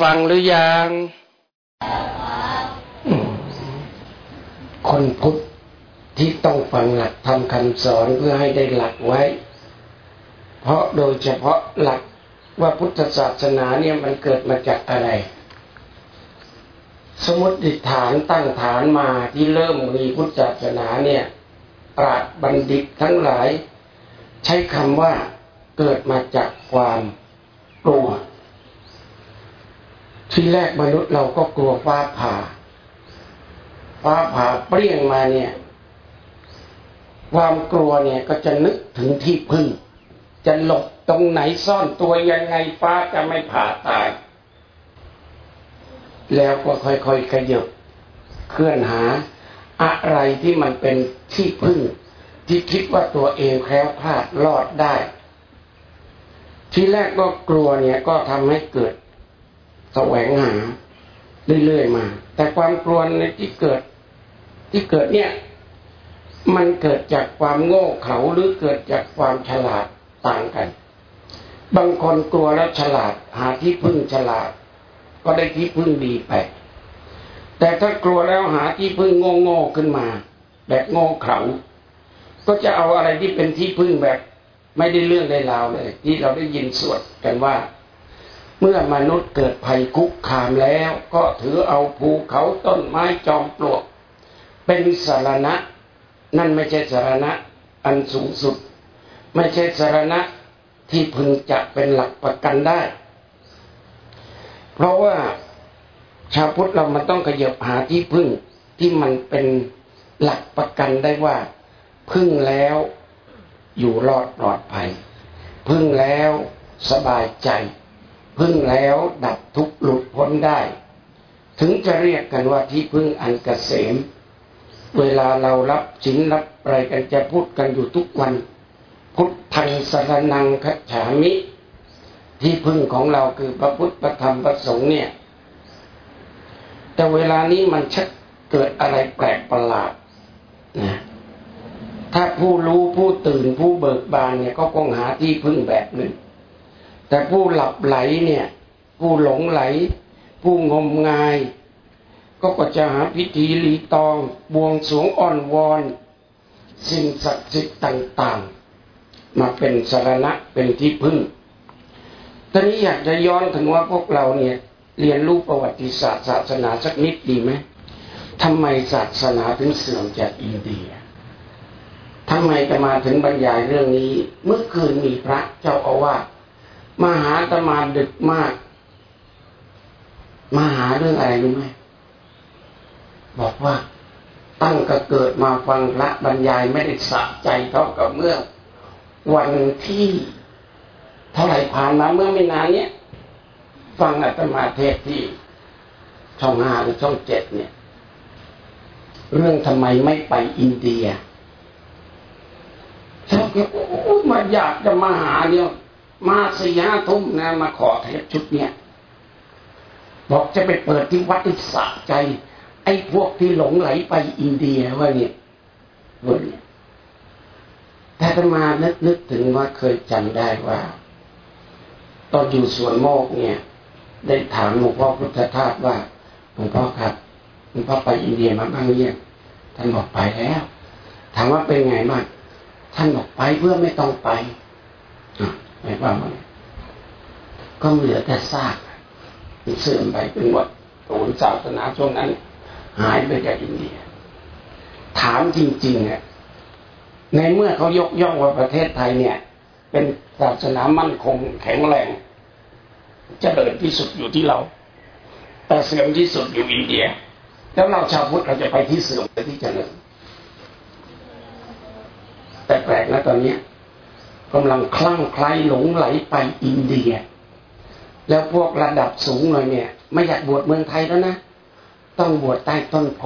ฟังหรือยัง คนพุทธที่ต้องฟังหลักทำคำสอนเพื่อให้ได้หลักไว้ เพราะโดยเฉพาะหลักว่าพุทธศาสนาเนี่ยมันเกิดมาจากอะไร สมมติฐานตั้งฐานมาที่เริ่มมีพุทธศาสนาเนี่ยปราดบัณฑิตทั้งหลาย ใช้คำว่าเกิดมาจากความกลัว ที่แรกมนุษย์เราก็กลัวฟ้าผ่า ฟ้าผ่าเปรี้ยงมาเนี่ย ความกลัวเนี่ยก็จะนึกถึงที่พึ่ง จะหลบตรงไหนซ่อนตัวยังไงฟ้าจะไม่ผ่าตาย แล้วก็ค่อยๆขยบเคลื่อนหา อะไรที่มันเป็นที่พึ่ง ที่คิดว่าตัวเองแคล้วคลาดรอดได้ ที่แรกก็กลัวเนี่ยก็ทำให้เกิด แสวงหาเรื่อยๆมา แต่ความกลัวในที่เกิดที่เกิดเนี่ย มันเกิดจากความโง่เขลาหรือเกิดจากความฉลาดต่างกัน บางคนกลัวแล้วฉลาดหาที่พึ่งฉลาด ก็ได้ที่พึ่งดีไป แต่ถ้ากลัวแล้วหาที่พึ่งโง่โง่ขึ้นมา แบบโง่เขลาก็จะเอาอะไรที่เป็นที่พึ่งแบบ ไม่ได้เรื่องได้ราวเลย ที่เราได้ยินสวดกันว่า เมื่อมนุษย์เกิดภัยคุกคามแล้ว ก็ถือเอาภูเขาต้นไม้จอมปลวก เป็นสารณะ นั่นไม่ใช่สารณะ อันสูงสุด ไม่ใช่สารณะที่พึงจะเป็นหลักประกันได้ เพราะว่าชาวพุทธเรามันต้องขยับหาที่พึ่งที่มันเป็นหลักประกันได้ว่า พึ่งแล้วอยู่รอดปลอดภัย พึ่งแล้วสบายใจ พึ่งแล้วดับทุกข์หลุดพ้นได้ ถึงจะเรียกกันว่าที่พึ่งอันกเกษม เวลาเรารับชินรับอะไรกันจะพูดกันอยู่ทุกวัน พุทธังสรนังคฉามิ ที่พึ่งของเราคือพระพุทธพระธรรมพระสงฆ์เนี่ย แต่เวลานี้มันชักเกิดอะไรแปลกประหลาดนะถ้าผู้รู้ผู้ตื่นผู้เบิกบานเนี่ยก็คงหาที่พึ่งแบบหนึ่ง แต่ผู้หลับไหลเนี่ย ผู้หลงไหล ผู้งมงาย ก็ก็จะหาพิธีลีตองบวงสวงอ่อนวอน สิ่งศักดิ์สิทธิ์ต่างๆ มาเป็นสารณะเป็นที่พึ่งตอนนี้อยากจะย้อนถึงว่าพวกเราเนี่ย เรียนรู้ประวัติศาสตร์ศาสนาสักนิดดีไหมทำไมศาสนาถึงเสื่อมจากอินเดียทำไมจะมาถึงบรรยายเรื่องนี้ เมื่อคืนมีพระเจ้าอาวาส มาหาตมาดึกมาก มาหาเรื่องอะไรรู้ไหมบอกว่าตั้งก็เกิดมาฟังพระบรรยายไม่ได้สะใจเท่ากับเมื่อ วันที่เท่าไหร่ผ่านมาเมื่อไม่นานเนี้ยฟังอาตมาเทศที่ช่องห้าหรือช่องเจ็ดเนี่ย เรื่องทำไมไม่ไปอินเดียชอบเนี่ยโอ้มาอยากจะมาหาเนี่ย มาสี่ห้าทุ่มนะมาขอเทปชุดเนี้ยบอกจะไปเปิดที่วัดอิสระใจ ไอ้พวกที่หลงไหลไปอินเดียว่าเนี่ยว่าเนี่ยแต่ตมานึกนึกถึงว่าเคยจำได้ว่า ตอนอยู่สวนโมกเนี่ย ได้ถามหลวงพ่อพุทธทาสว่าหลวงพ่อครับหลวงพ่อไปอินเดียมาบ้างเนี่ยท่านบอกไปแล้ว ถามว่าเป็นไงบ้างท่านบอกไปเพื่อไม่ต้องไป หมายความว่าก็เหลือแต่ซากเสื่อมไปเป็นหมดศูนย์ศาสนาช่วงนั้น หายไปจากอินเดีย ถามจริงๆเนี่ยในเมื่อเขายกย่องว่าประเทศไทยเนี่ย เป็นศาสนามั่นคงแข็งแรงจะเจริญที่สุดอยู่ที่เรา แต่เสื่อมที่สุดอยู่อินเดีย แล้วเราชาวพุทธเราจะไปที่เสื่อมไปที่เจริญแต่แปลกนะตอนนี้ กำลังคลั่งไคล้หลงไหลไปอินเดีย แล้วพวกระดับสูงหน่อยเนี่ย ไม่อยากบวชเมืองไทยแล้วนะ ต้องบวชใต้ต้นโพ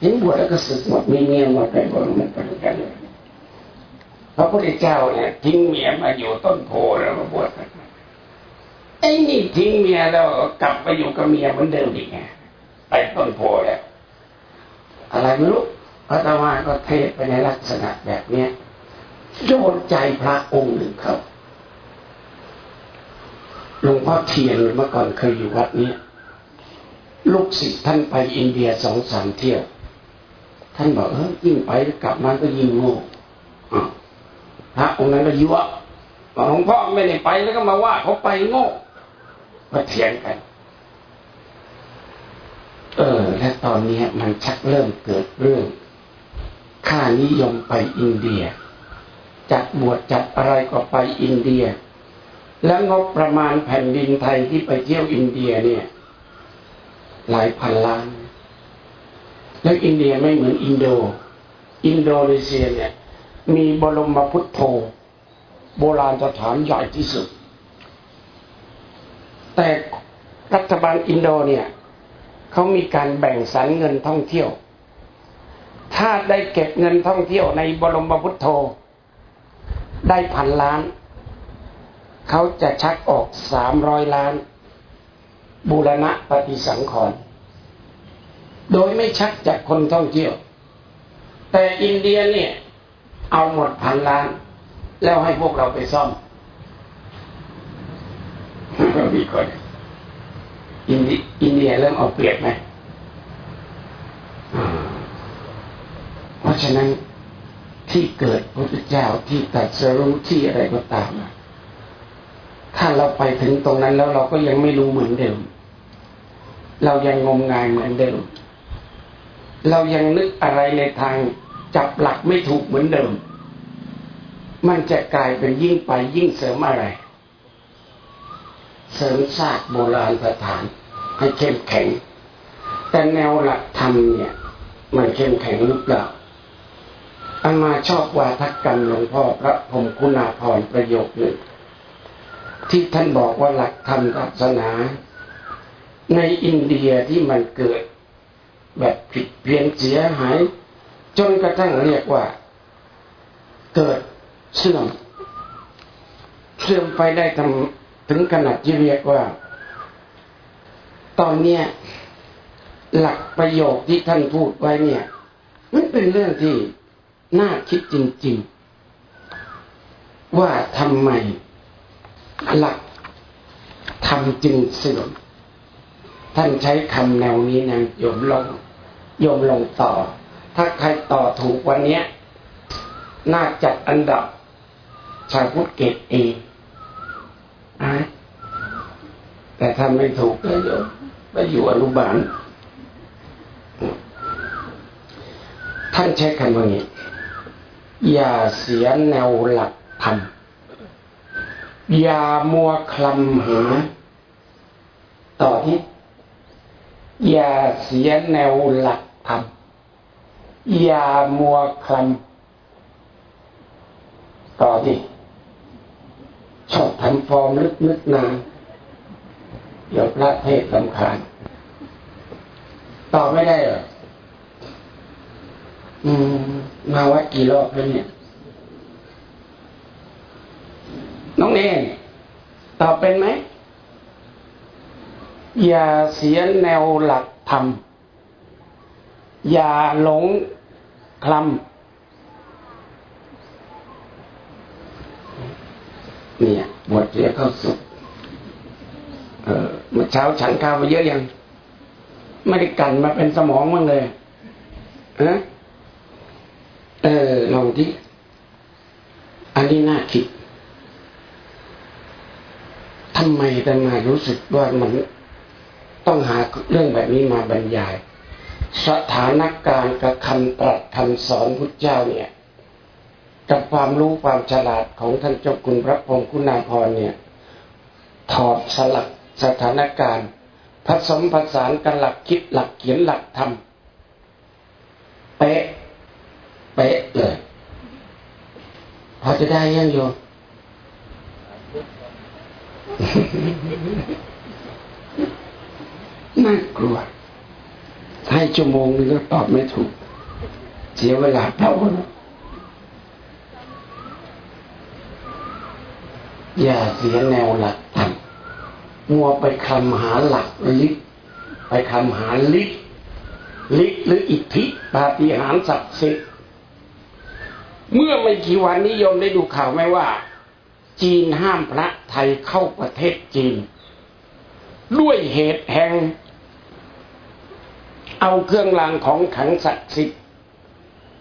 เห็นบวชแล้วก็สึกหมดมีเมียหมดไปหมดมันเป็นกันเลยพระพุทธเจ้าเนี่ยทิ้งเมียมาอยู่ต้นโพแล้วมาบวชไอ้นี่ทิ้งเมียแล้วกลับไปอยู่กับเมียเหมือนเดิมอีกไงไปต้นโพแล้วอะไรไม่รู้พระธรรมาก็เทศไปในลักษณะแบบเนี้ย โยนใจพระองค์หนึ่งครับหลวงพ่อเทียนเมื่อก่อนเคยอยู่วัดนี้ ลูกศิษย์ท่านไปอินเดียสองสามเที่ยว ท่านบอกเออยิ่งไปกลับมาก็ยิ่งโง่พระองค์นั้นก็ยั่วหลวงพ่อไม่ได้ไปแล้วก็มาว่าเขาไปโง่มาเถียงกัน เออ และตอนนี้มันชักเริ่มเกิดเรื่อง ค่านิยมไปอินเดีย จัดบวชจัดอะไรก็ไปอินเดีย แล้วงบประมาณแผ่นดินไทยที่ไปเที่ยวอินเดียเนี่ย หลายพันล้าน แล้วอินเดียไม่เหมือนอินโด อินโดนีเซียเนี่ย มีบรมพุทโธโบราณสถานใหญ่ที่สุด แต่รัฐบาลอินโดเนี่ยเขามีการแบ่งสรรเงินท่องเที่ยว ถ้าได้เก็บเงินท่องเที่ยวในบรมพุทโธ ได้พันล้าน เขาจะชักออกสามร้อยล้าน บูรณะปฏิสังขรณ์โดยไม่ชักจากคนท่องเที่ยว แต่อินเดียเนี่ย เอาหมดพันล้าน แล้วให้พวกเราไปซ่อมมีคนอินเดียอินเดียเริ่มเอาเปรียบไหมเพราะฉะนั้น ที่เกิดพระพุทธเจ้าที่ตัดสรู้ที่อะไรก็ตามถ้าเราไปถึงตรงนั้นแล้วเราก็ยังไม่รู้เหมือนเดิม เรายังงมงายเหมือนเดิม เรายังนึกอะไรในทางจับหลักไม่ถูกเหมือนเดิม มันจะกลายเป็นยิ่งไปยิ่งเสริมอะไร เสริมซากโบราณสถาน ให้เข้มแข็ง แต่แนวหลักธรรมเนี่ย มันเข้มแข็งหรือเปล่า อามาชอบวาทกรรมหลวงพ่อพระพรมคุณาภรประโยคหนึ่งที่ท่านบอกว่าหลักธรรมศาสนา ในอินเดียที่มันเกิด แบบผิดเพี้ยนเสียหาย จนกระทั่งเรียกว่า เกิดเสื่อม เสื่อมไปได้ทำถึงขนาดที่เรียกว่า ตอนเนี้ยหลักประโยคที่ท่านพูดไว้เนี่ย มันเป็นเรื่องที่ น่าคิดจริง ๆ ว่าทำไมหลักทำจึงเสื่อมท่านใช้คำแนวนี้นะโยมลงโยมลงต่อ ถ้าใครต่อถูกวันนี้น่าจัดอันดับชาวพุทธเกตเองแต่ถ้าไม่ถูกก็โยมไปอยู่อนุบาลท่านใช้คำว่านี้ อย่าเสียแนวหลักธรรมอย่ามัวคลำหาต่อที่อย่าเสียแนวหลักธรรมอย่ามัวคลำต่อที่ชอบทำฟอร์มลึกนึกนานเดี๋ยวพระเทศสำคัญตอบไม่ได้เหรออืม มาวัดกี่รอบแล้วเนี่ย น้องเนตอบเป็นไหม อย่าเสียแนวหลักธรรม อย่าหลงคลำเนี่ยบวชเสียเข้าสุขเออเมื่อเช้าฉันข้าวมาเยอะยัง ไม่ได้กันมาเป็นสมองมั้งเลยเออ เออลองที่อันนี้น่าคิดทำไมแต่มารู้สึกว่ามันต้องหาเรื่องแบบนี้มาบรรยาย สถานการณ์กับคำตรัสคำสอนพุทธเจ้าเนี่ย กับความรู้ความฉลาดของท่านเจ้าคุณพระพรมคุณาภรเนี่ย ถอดสลักสถานการณ์ ผสมผสานกันหลักคิดหลักเขียนหลักทำเป๊ะ เป๊ะเลย พอจะได้ยังโยมน่ากลัวให้ชั่วโมงนึงก็ตอบไม่ถูก เสียเวลาเท่านั้นอย่าเสียแนวหลักธรรมมัวไปคำหาหลักลิไปคำหาลิลิหรืออิทธิปาฏิหาริย์ศักดิ์สิทธิ์ เมื่อไม่กี่วันนิยมได้ดูข่าวไหมว่า จีนห้ามพระไทยเข้าประเทศจีน ด้วยเหตุแห่ง เอาเครื่องรางของขังศักดิ์สิทธิ์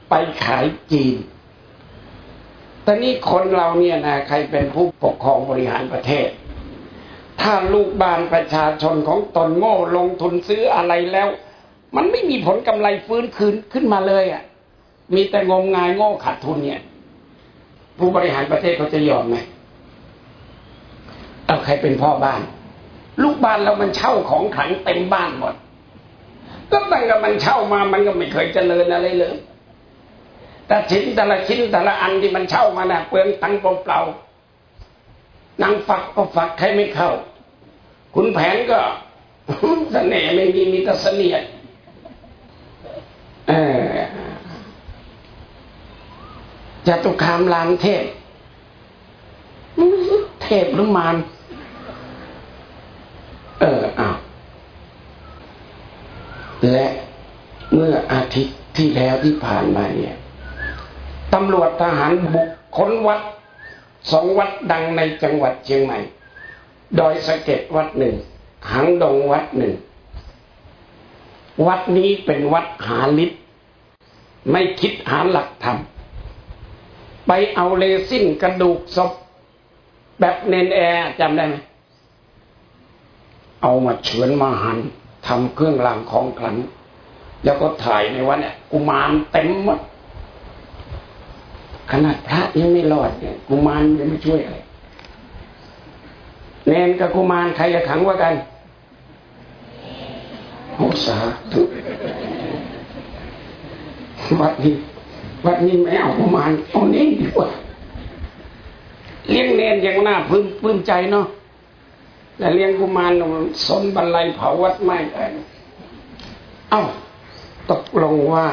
ไปขายจีนตอนนี้คนเราเนี่ยนะใครเป็นผู้ปกครองบริหารประเทศ ถ้าลูกบ้านประชาชนของตนโง่ลงทุนซื้ออะไรแล้ว มันไม่มีผลกำไรฟื้นคืนขึ้นมาเลยอะ่ะ มีแต่งมงายโง่ขาดทุนเนี่ย ผู้บริหารประเทศเขาจะยอมไหมเอาใครเป็นพ่อบ้าน ลูกบ้านเรามันเช่าของขังเต็มบ้านหมดก็ตั้งแต่มันเช่ามามันก็ไม่เคยเจริญอะไรเลยแต่ชิ้นแต่ละชิ้นแต่ละอันที่มันเช่ามานะ่ะเปลืองตังค์เปล่าๆนางฝักก็ฝักใครไม่เข้า คุณแผนก็เสน่ห์ไม่มีมีแต่เสนียดเออ จตุคามลานเทพเทพหรือมารเอออ้าวและเมื่ออาทิตย์ที่แล้วที่ผ่านมาเนี่ยตำรวจทหารบุกค้นวัดสองวัดดังในจังหวัดเชียงใหม่ ดอยสะเก็ดวัดหนึ่ง หางดงวัดหนึ่ง วัดนี้เป็นวัดหาลิศไม่คิดหาหลักธรรม ไปเอาเลซินกระดูกศพแบบเนนแอร์จำได้ไหมเอามาเฉือนมาหันทำเครื่องรางของขลัง แล้วก็ถ่ายในวันเนี่ยกุมารเต็มหมดขนาดพระยังไม่รอดเนี่ยกุมารยังไม่ช่วยอะไรเนนกับกุมารใครจะขังว่ากันโอ้สาธุวัดนี้ วัดนี้ไม่เอากุมารเอาเนนดีกว่าเลี้ยงเนนยังน่าพึมพึมใจเนาะแต่เลี้ยงกุมารสนบรรลัยเผาวัดไม่ได้เอ้าตกลงว่า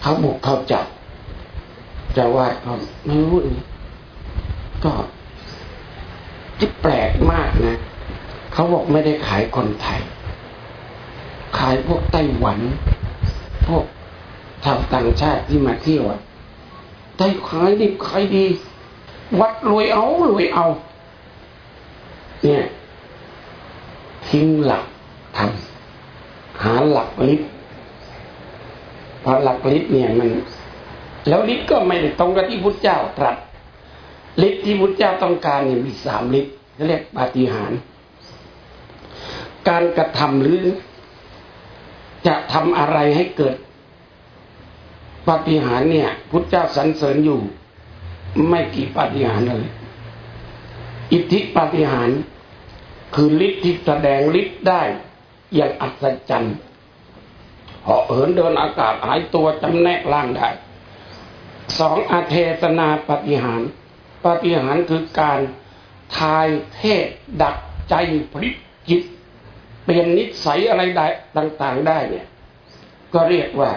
เขาบุกเขาจับจะวาก็ไม่รู้ก็ที่แปลกมากนะ เขาบอกไม่ได้ขายคนไทย ขายพวกไต้หวัน พวก ชาวต่างชาติที่มาเที่ยวได้ขายดีขายดี วัดรวยเอารวยเอา เนี่ยทิ้งหลักทำหาหลักลิฟพราะหลักฤทธิ์เนี่ยมัน แล้วฤทธิ์ก็ไม่ได้ตรงกับที่พุทธเจ้าตรัสฤทธิ์ที่พุทธเจ้าต้องการเนี่ยมีสามฤทธิ์เรียกปาฏิหาริย์การกระทำหรือ จะทำอะไรให้เกิด ปาฏิหาริย์เนี่ย พุทธเจ้าสรรเสริญอยู่ ไม่กี่ปาฏิหาริย์เลย อิทธิปาฏิหาริย์คือฤทธิ์ที่แสดงฤทธิ์ได้อย่างอัศจรรย์เหาะเหินเดินอากาศหายตัวจำแนกล่างได้สองอาเทศนาปฏิหารปฏิหารคือการทายเทศดักใจพลิกจิต เปลี่ยนนิสัยอะไรได้ต่าง ๆ ได้เนี่ย ก็เรียกว่า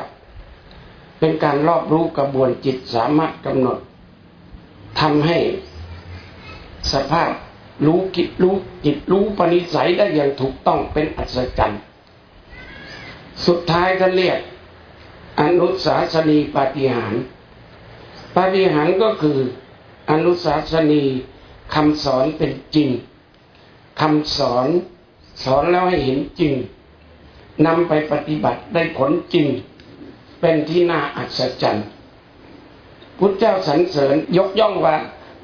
เป็นการรอบรู้กระบวนจิตสามารถกำหนดทำให้สภาพรู้กิจรู้จิตรู้ปณิสัยได้อย่างถูกต้องเป็นอัศจรรย์สุดท้ายท่านเรียกอนุสาสนีปฏิหารปฏิหารก็คืออนุสาสนีคำสอนเป็นจริงคำสอนสอนแล้วให้เห็นจริงนำไปปฏิบัติได้ผลจริง เป็นที่น่าอัศจรรย์พุทธเจ้าสรรเสริญยกย่องว่า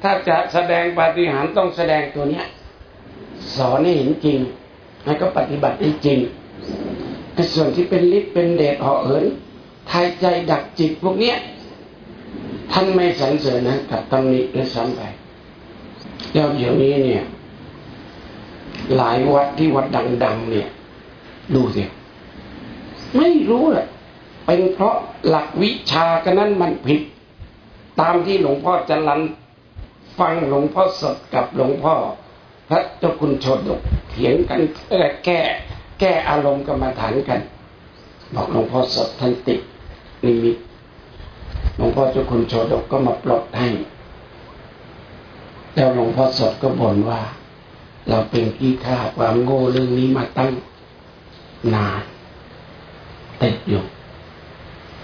ถ้าจะแสดงปาฏิหาริย์ต้องแสดงตัวเนี้ย สอนให้เห็นจริงให้ก็ปฏิบัติได้จริงแต่ส่วนที่เป็นฤทธิ์เป็นเดชเหาะเหินทายใจดักจิตพวกเนี้ยท่านไม่สรรเสริญนะกับตำหนิและซ้ำไปแล้วเดี๋ยวนี้เนี่ย หลายวัดที่วัดดัง ๆ เนี่ย ดูสิไม่รู้แหละ เป็นเพราะหลักวิชากันนั้นมันผิด ตามที่หลวงพ่อจรันฟังหลวงพ่อสดกับหลวงพ่อ พระเจ้าคุณชดกเถียงกันแก้แก้อารมณ์กรรมฐานกัน บอกหลวงพ่อสดท่านติดนิมิตหลวงพ่อเจ้าคุณโชดกก็มาปลดให้ แล้วหลวงพ่อสดก็บ่นว่า เราเป็นขี้ข้าความโง่เรื่องนี้มาตั้งนานติดอยู่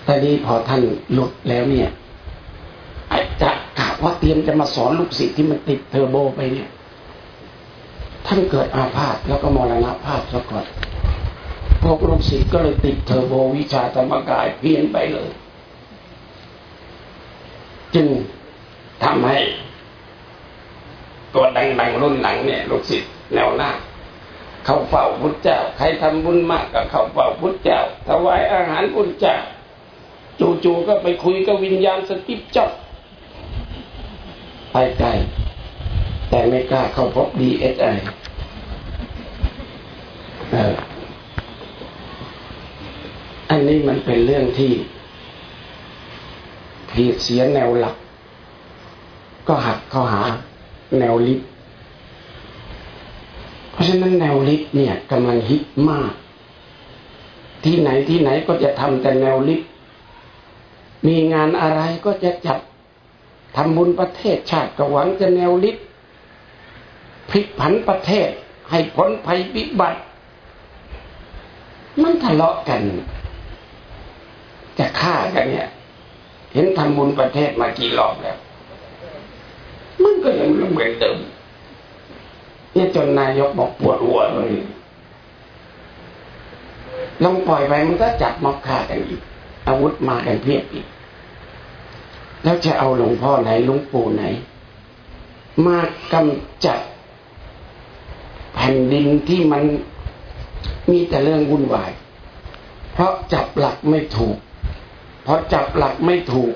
แต่นี้พอท่านหลุดแล้วเนี่ยอาจจะกะว่าเตรียมจะมาสอนลูกศิษย์ที่มันติดเทอร์โบไปเนี่ย ท่านเกิดอาพาธแล้วก็มรณภาพซะก่อนพวกลูกศิษย์ก็เลยติดเทอร์โบวิชาธรรมกายเพี้ยนไปเลย จึงทำให้ ตัวดังๆรุ่นหลังเนี่ย ลูกศิษย์แนวหน้าเขาเฝ้าพุทธเจ้า ใครทำบุญมากก็เขาเฝ้าพุทธเจ้าถวายอาหารพุทธเจ้า จู่ๆก็ไปคุยกับวิญญาณสกิปจอบไปไกลแต่ไม่กล้าเข้าพบดีเอสไออันนี้มันเป็นเรื่องที่ผิดเสียแนวหลัก ก็หักเข้าหาแนวลิฟเพราะฉะนั้นแนวลิฟเนี่ยกำลังฮิตมาก ที่ไหนที่ไหนก็จะทำแต่แนวลิฟ มีงานอะไรก็จะจับทำบุญประเทศชาติก็หวังจะแนวลิฟพลิกผันประเทศ ให้พ้นภัยวิบัติ มันทะเลาะกัน จะฆ่ากันเนี่ย เห็นทำบุญประเทศมากี่รอบแล้ว มันก็ยังเหมือนเดิมเนี่ยจนนายกบอกปวดหัวเลยลองปล่อยไปมันก็จับมาฆ่ากันอีก อาวุธมากันเพียบอีก แล้วจะเอาหลวงพ่อไหนหลวงปู่ไหน มากำจัดแผ่นดินที่มันมีแต่เรื่องวุ่นวาย เพราะจับหลักไม่ถูก เพราะจับหลักไม่ถูก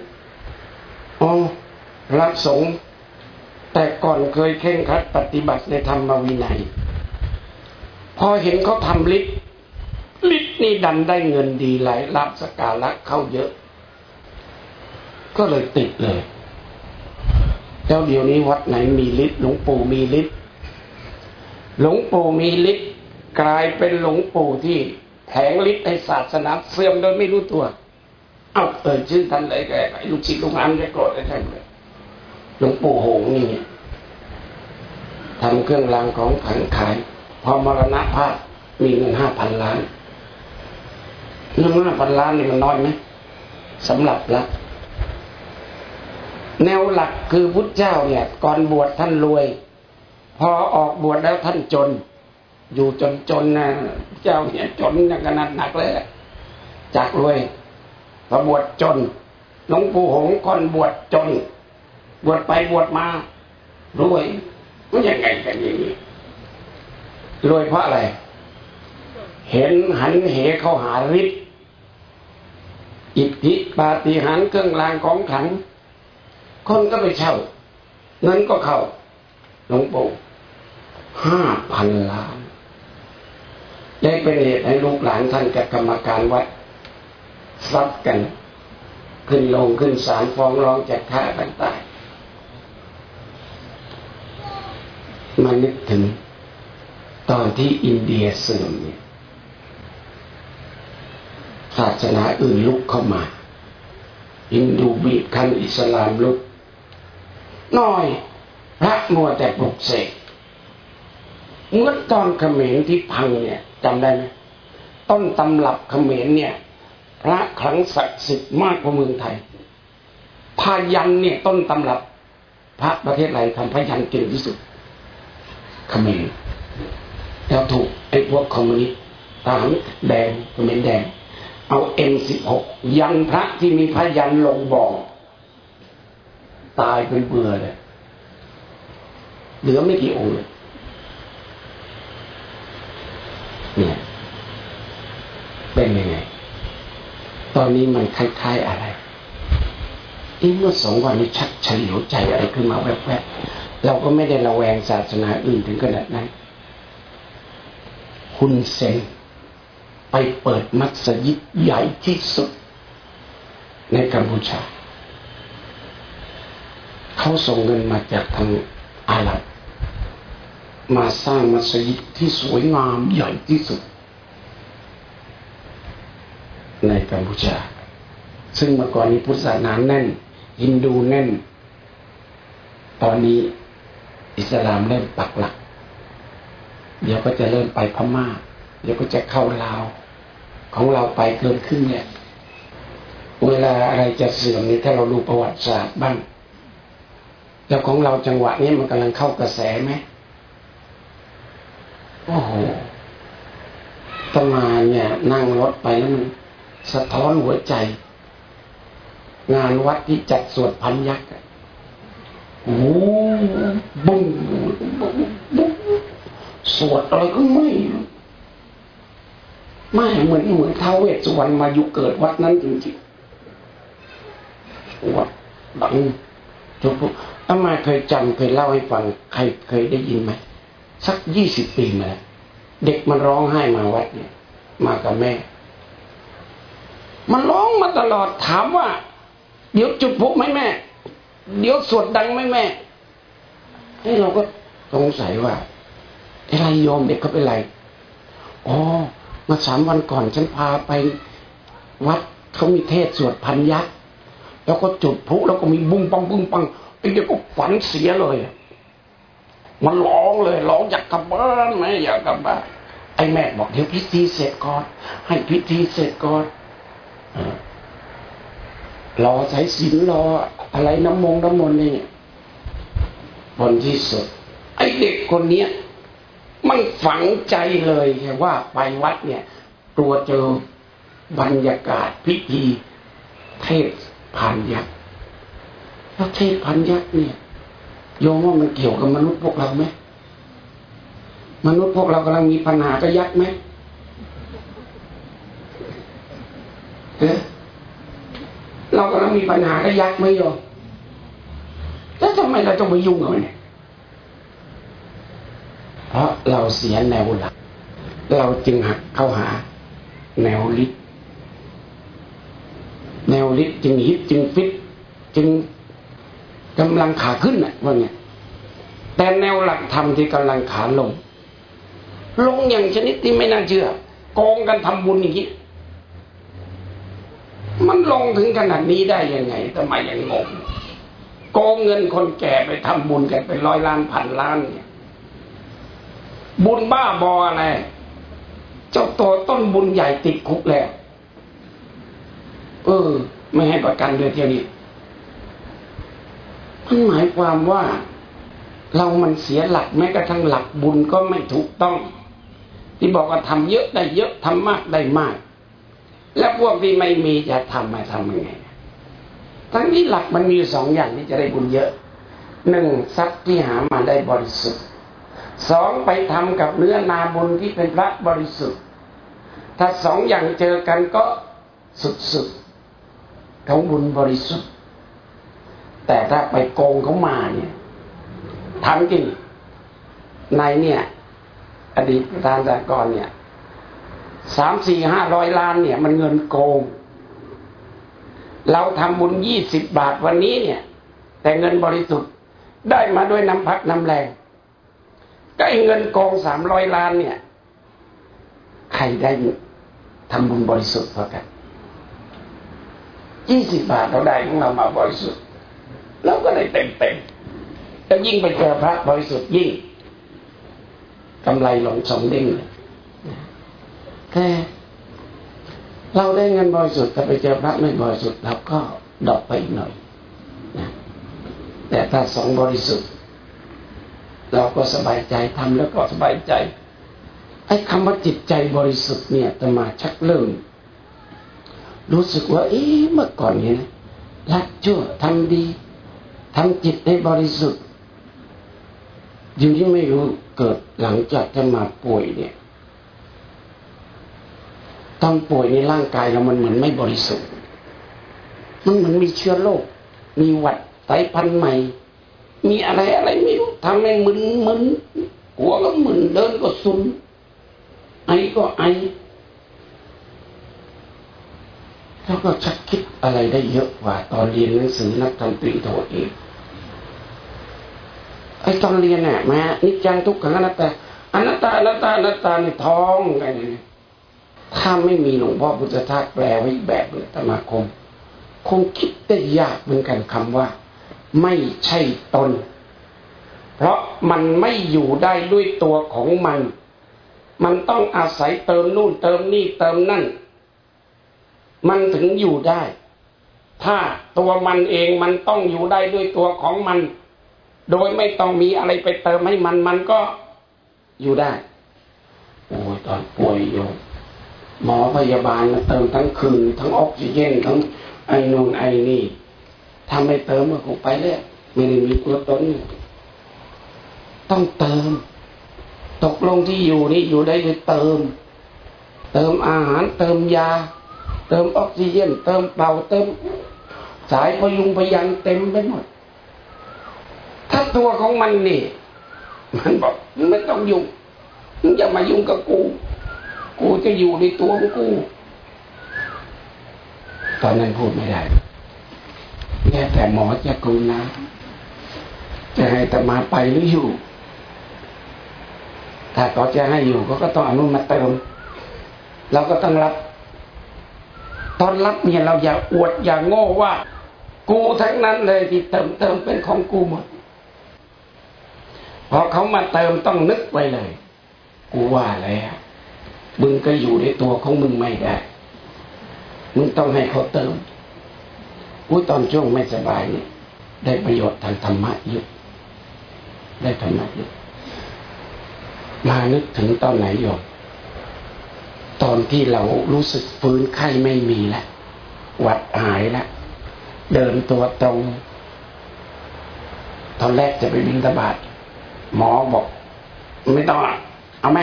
อ๋อรักสงฆ์แต่ก่อนเคยเข่งคัดปฏิบัติในธรรมวินัย พอเห็นเขาทำลิ์ลิ์ นี่ดันได้เงินดีหลายรับสกาละเข้าเยอะ ก็เลยติดเลยเจ้าเดี๋ยวนี้วัดไหนมีลิ์หลวงปู่มีลิ์หลวงปู่มีฤทธิ์กลายเป็นหลวงปู่ที่แผงฤทธิ์ในศาสนาเสื่อมโดยไม่รู้ตัวเอาเอ่ยชื่อท่านเลยแกลูกศิษย์ลูกหาจะโกรธได้ท่านเลยหลวงปู่หงนี่ทำเครื่องรางของขังขาย พอมรณภาพมีเงินห้าพันล้าน เงินห้าพันล้านนี่มันน้อยไหมสำหรับละแนวหลักคือพุทธเจ้าเนี่ย ก่อนบวชท่านรวย พอออกบวชแล้วท่านจน อยู่จนจนนะเจ้าเนี่ยจนอย่างนัดหนักเลยจากรวยพอบวชจนหลวงปู่หงคนบวชจน บวชไปบวชมารวยมันยังไงกันอย่างนี้รวยเพราะอะไร เห็นหันเหเข้าหาฤทธิ์ อิทธิปาฏิหาริย์เครื่องรางของขัง คนก็ไปเช่า เงินก็เข้าหลวงปู่ห้าพันล้านได้เป็นเหตุให้ลูกหลานท่านกับกรรมการวัดซับกัน ขึ้นลงขึ้นศาลฟ้องร้องจะฆ่ากันตายมานึกถึงตอนที่อินเดียเสื่อมเนี่ย ศาสนาอื่นลุกเข้ามาฮินดูบีบคันอิสลามลุก น้อย พระมัวแต่ปลุกเสกเมื่อตอนเขมรที่พังเนี่ยจำได้ไหมต้นตำรับเขมรเนี่ย พระครั้งศักดิ์สิทธิ์มากกว่าเมืองไทยพายันเนี่ย ต้นตำรับ พระประเทศอะไรทำพยันเก่งที่สุดเขมรแล้วถูกไอ้พวกคอมมิวนิสต์ทหารแดงเขมรแดง เอาเอ็มสิบหกยันพระที่มีพระยันลงบ่อตายเป็นเบื่อเลยเหลือไม่กี่องค์เลยเนี่ย เป็นยังไง ตอนนี้มันคล้ายๆอะไรที่เมื่อสองวันนี้ชักเฉลียวใจอะไรขึ้นมาแวบๆเราก็ไม่ได้ระแวงศาสนาอื่นถึงขนาดนั้น คุณเซน ไปเปิดมัสยิดใหญ่ที่สุด ในกัมพูชา เขาส่งเงินมาจากทางอาหรับมาสร้างมัสยิดที่สวยงามใหญ่ที่สุด ในกัมพูชา ซึ่งเมื่อก่อนนี้พุทธศาสนาแน่นฮินดูแน่น ตอนนี้อิสลามเริ่มปักหลัก เดี๋ยวก็จะเริ่มไปพม่า เดี๋ยวก็จะเข้าลาว ของเราไปเกินขึ้นเนี่ย เวลาอะไรจะเสื่อมนี่ถ้าเราดูประวัติศาสตร์บ้างแล้วของเราจังหวะนี้มันกำลังเข้ากระแสไหมโอ้โหตมาเนี่ย นั่งรถไปแล้วมันสะท้อนหัวใจ งานวัดที่จัดสวดพันยักษ์โอ้บุ้งบุ้งบุ้งสวดอะไรก็ไม่ ไม่เหมือนเหมือนท้าวเวสสุวรรณมาอยู่เกิดวัดนั้นจริงๆวัดดังทุกอามาเคยจำเคยเล่าให้ฟังใครเคยได้ยินไหมสักยี่สิบปีมาแล้วเด็กมันร้องไห้มาวัดเนี่ย มากับแม่ มันร้องมาตลอดถามว่า เดี๋ยวจุดพุไหมแม่ เดี๋ยวสวดดังไหมแม่ให้เราก็สงสัยว่าอะไรโยมเด็กเขาเป็นไรอ๋อ มาสามวันก่อนฉันพาไปวัดเขามีเทศสวดพันยักษ์แล้วก็จุดพลุแล้วก็มีบุ้งปังบุ้งปังไอ้เด็กก็ฝันเสียเลยมันร้องเลยร้องอยากกลับบ้านไหมอยากกลับบ้านไอ้แม่บอกเดี๋ยวพิธีเสร็จก่อน ให้พิธีเสร็จก่อนรอใช้ศีลรออะไรน้ำมงน้ำมนต์นี่ผลที่สุดไอ้เด็กคนเนี้ย มันฝังใจเลยว่าไปวัดเนี่ยตัวเจอบรรยากาศพิธีเทศพันยักษ์แล้วเทศพันยักษ์เนี่ยโยมว่ามันเกี่ยวกับมนุษย์พวกเราไหมมนุษย์พวกเรากำลังมีปัญหากับยักษ์ไหมเอ๊ะเรากำลังมีปัญหากับยักษ์ไหมโยมแล้วทำไมเราต้องไปยุ่งกับมันเนี่ย เพราะเราเสียแนวหลัก เราจึงหักเข้าหา แนวลิ์แนวลิ์จึงฮิตจึงฟิตจึงกำลังขาขึ้นน่ะว่าเนี่ยแต่แนวหลักธรรมที่กำลังขาลง ลงอย่างชนิดที่ไม่น่าเชื่อโกงกันทำบุญอย่างนี้มันลงถึงขนาดนี้ได้ยังไงทำไมยังงงโกงเงินคนแก่ไปทำบุญกันเป็นร้อยล้านพันล้านเนี่ย บุญบ้าบออะไรเจ้าตัวต้นบุญใหญ่ติดคุกแล้วเออ ไม่ให้ประกันด้วยเที่ยวนี้มันหมายความว่า เรามันเสียหลักแม้กระทั่งหลักบุญก็ไม่ถูกต้อง ที่บอกว่าทำเยอะได้เยอะทำมากได้มาก แล้วพวกที่ไม่มีจะทำมาทำยังไงทั้งนี้หลักมันมีสองอย่างที่จะได้บุญเยอะหนึ่งทรัพย์ที่หามาได้บริสุทธิ์ สองไปทำกับเนื้อนาบุญที่เป็นพระบริสุทธิ์ ถ้าสองอย่างเจอกันก็สุดๆของบุญบริสุทธิ์ แต่ถ้าไปโกงเขามาเนี่ยทำจริงในเนี่ย อดีตประธานสากรเนี่ยสามสี่ห้าร้อยล้านเนี่ย มันเงินโกง เราทำบุญยี่สิบบาทวันนี้เนี่ย แต่เงินบริสุทธิ์ได้มาด้วยน้ำพักน้ำแรง ก็ไอ้เงินกองสามร้อยล้านเนี่ย ใครได้ทำบุญบริสุทธิ์เพราะกันยี่สิบบาทเราได้ของเรามาบริสุทธิ์เราก็ได้เต็มเต็มแล้วยิ่งไปเจอพระบริสุทธิ์ยิ่งกำไรหลงสองเด้งเลยแค่เราได้เงินบริสุทธิ์แต่ไปเจอพระไม่บริสุทธิ์เราก็ดอกไปอีกหน่อยนะแต่ถ้าสองบริสุทธิ์ เราก็สบายใจทำแล้วก็สบายใจไอ้คำว่าจิตใจบริสุทธิ์เนี่ยจะมาชักเริ่ม รู้สึกว่า เอ๊ะเมื่อก่อนเนี่ยรักชั่วทำดีทำจิตให้บริสุทธิ์อยู่ที่ไม่รู้เกิดหลังจากจะมาป่วยเนี่ยตอนป่วยในร่างกายเรามันเหมือนไม่บริสุทธิ์ มันเหมือนมีเชื้อโรค มีหวัดสายพันธุ์ใหม่ มีอะไรอะไรไม่รู้ทำให้มึนมึนหัวก็มึนเดินก็ซุนไอก็ไอแล้วก็ชักคิดอะไรได้เยอะกว่า ตอนเรียนหนังสือนักทำตรีโทเองไอตอนเรียนเนี่ยแม่นิจังทุกขังอนัตตาอนัตตาอนัตตาอนัตตาในท้องไงถ้าไม่มีหลวงพ่อพุทธทาสแปลไว้แบบเลยธรรมาคม คงคิดได้ยากเหมือนกันคำว่า ไม่ใช่ตน เพราะมันไม่อยู่ได้ด้วยตัวของมัน มันต้องอาศัยเติมนู่นเติมนี่เติมนั่น มันถึงอยู่ได้ ถ้าตัวมันเองมันต้องอยู่ได้ด้วยตัวของมัน โดยไม่ต้องมีอะไรไปเติมให้มันมันก็อยู่ได้ โอ้ตอนป่วยอยู่หมอพยาบาลมาเติมทั้งคืน ทั้งออกซิเจนทั้งไอนูนไอนี่ ทำไม่เติมก็คงไปแล้วไม่ได้มีตัวตนต้องเติม ตกลงที่อยู่นี่อยู่ได้ด้วยเติม เติมอาหารเติมยา เติมออกซิเจนเติมเป่าเติม สายพยุงพยันเต็มไปหมด ถ้าตัวของมันนี่ มันบอกไม่ต้องยุ่งมึงอย่ามายุ่งกับกู กูจะอยู่ในตัวของกู ตอนนั้นพูดไม่ได้ แค่แต่หมอจะกรุณาจะให้ตมาไปหรืออยู่ ถ้าเขาจะให้อยู่เขาก็ต้องอนุมาเติมเราก็ต้องรับ ตอนรับเนี่ยเราอย่าอวดอย่าโง่ว่า กูทั้งนั้นเลยที่เติมเติมเป็นของกูหมดพอเขามาเติมต้องนึกไว้เลย กูว่าแล้วมึงก็อยู่ในตัวของมึงไม่ได้ มึงต้องให้เขาเติม อุ้ตอนช่วงไม่สบายเนี่ยได้ประโยชน์ทางธรรมะเยอะได้ธรรมะเยอะมานึกถึงตอนไหนโยมตอนที่เรารู้สึกฟื้นไข้ไม่มีแล้ววัดหายแล้วเดินตัวตรง ตอนแรกจะไปบินตบาทหมอบอก ไม่ต้องเอาไหม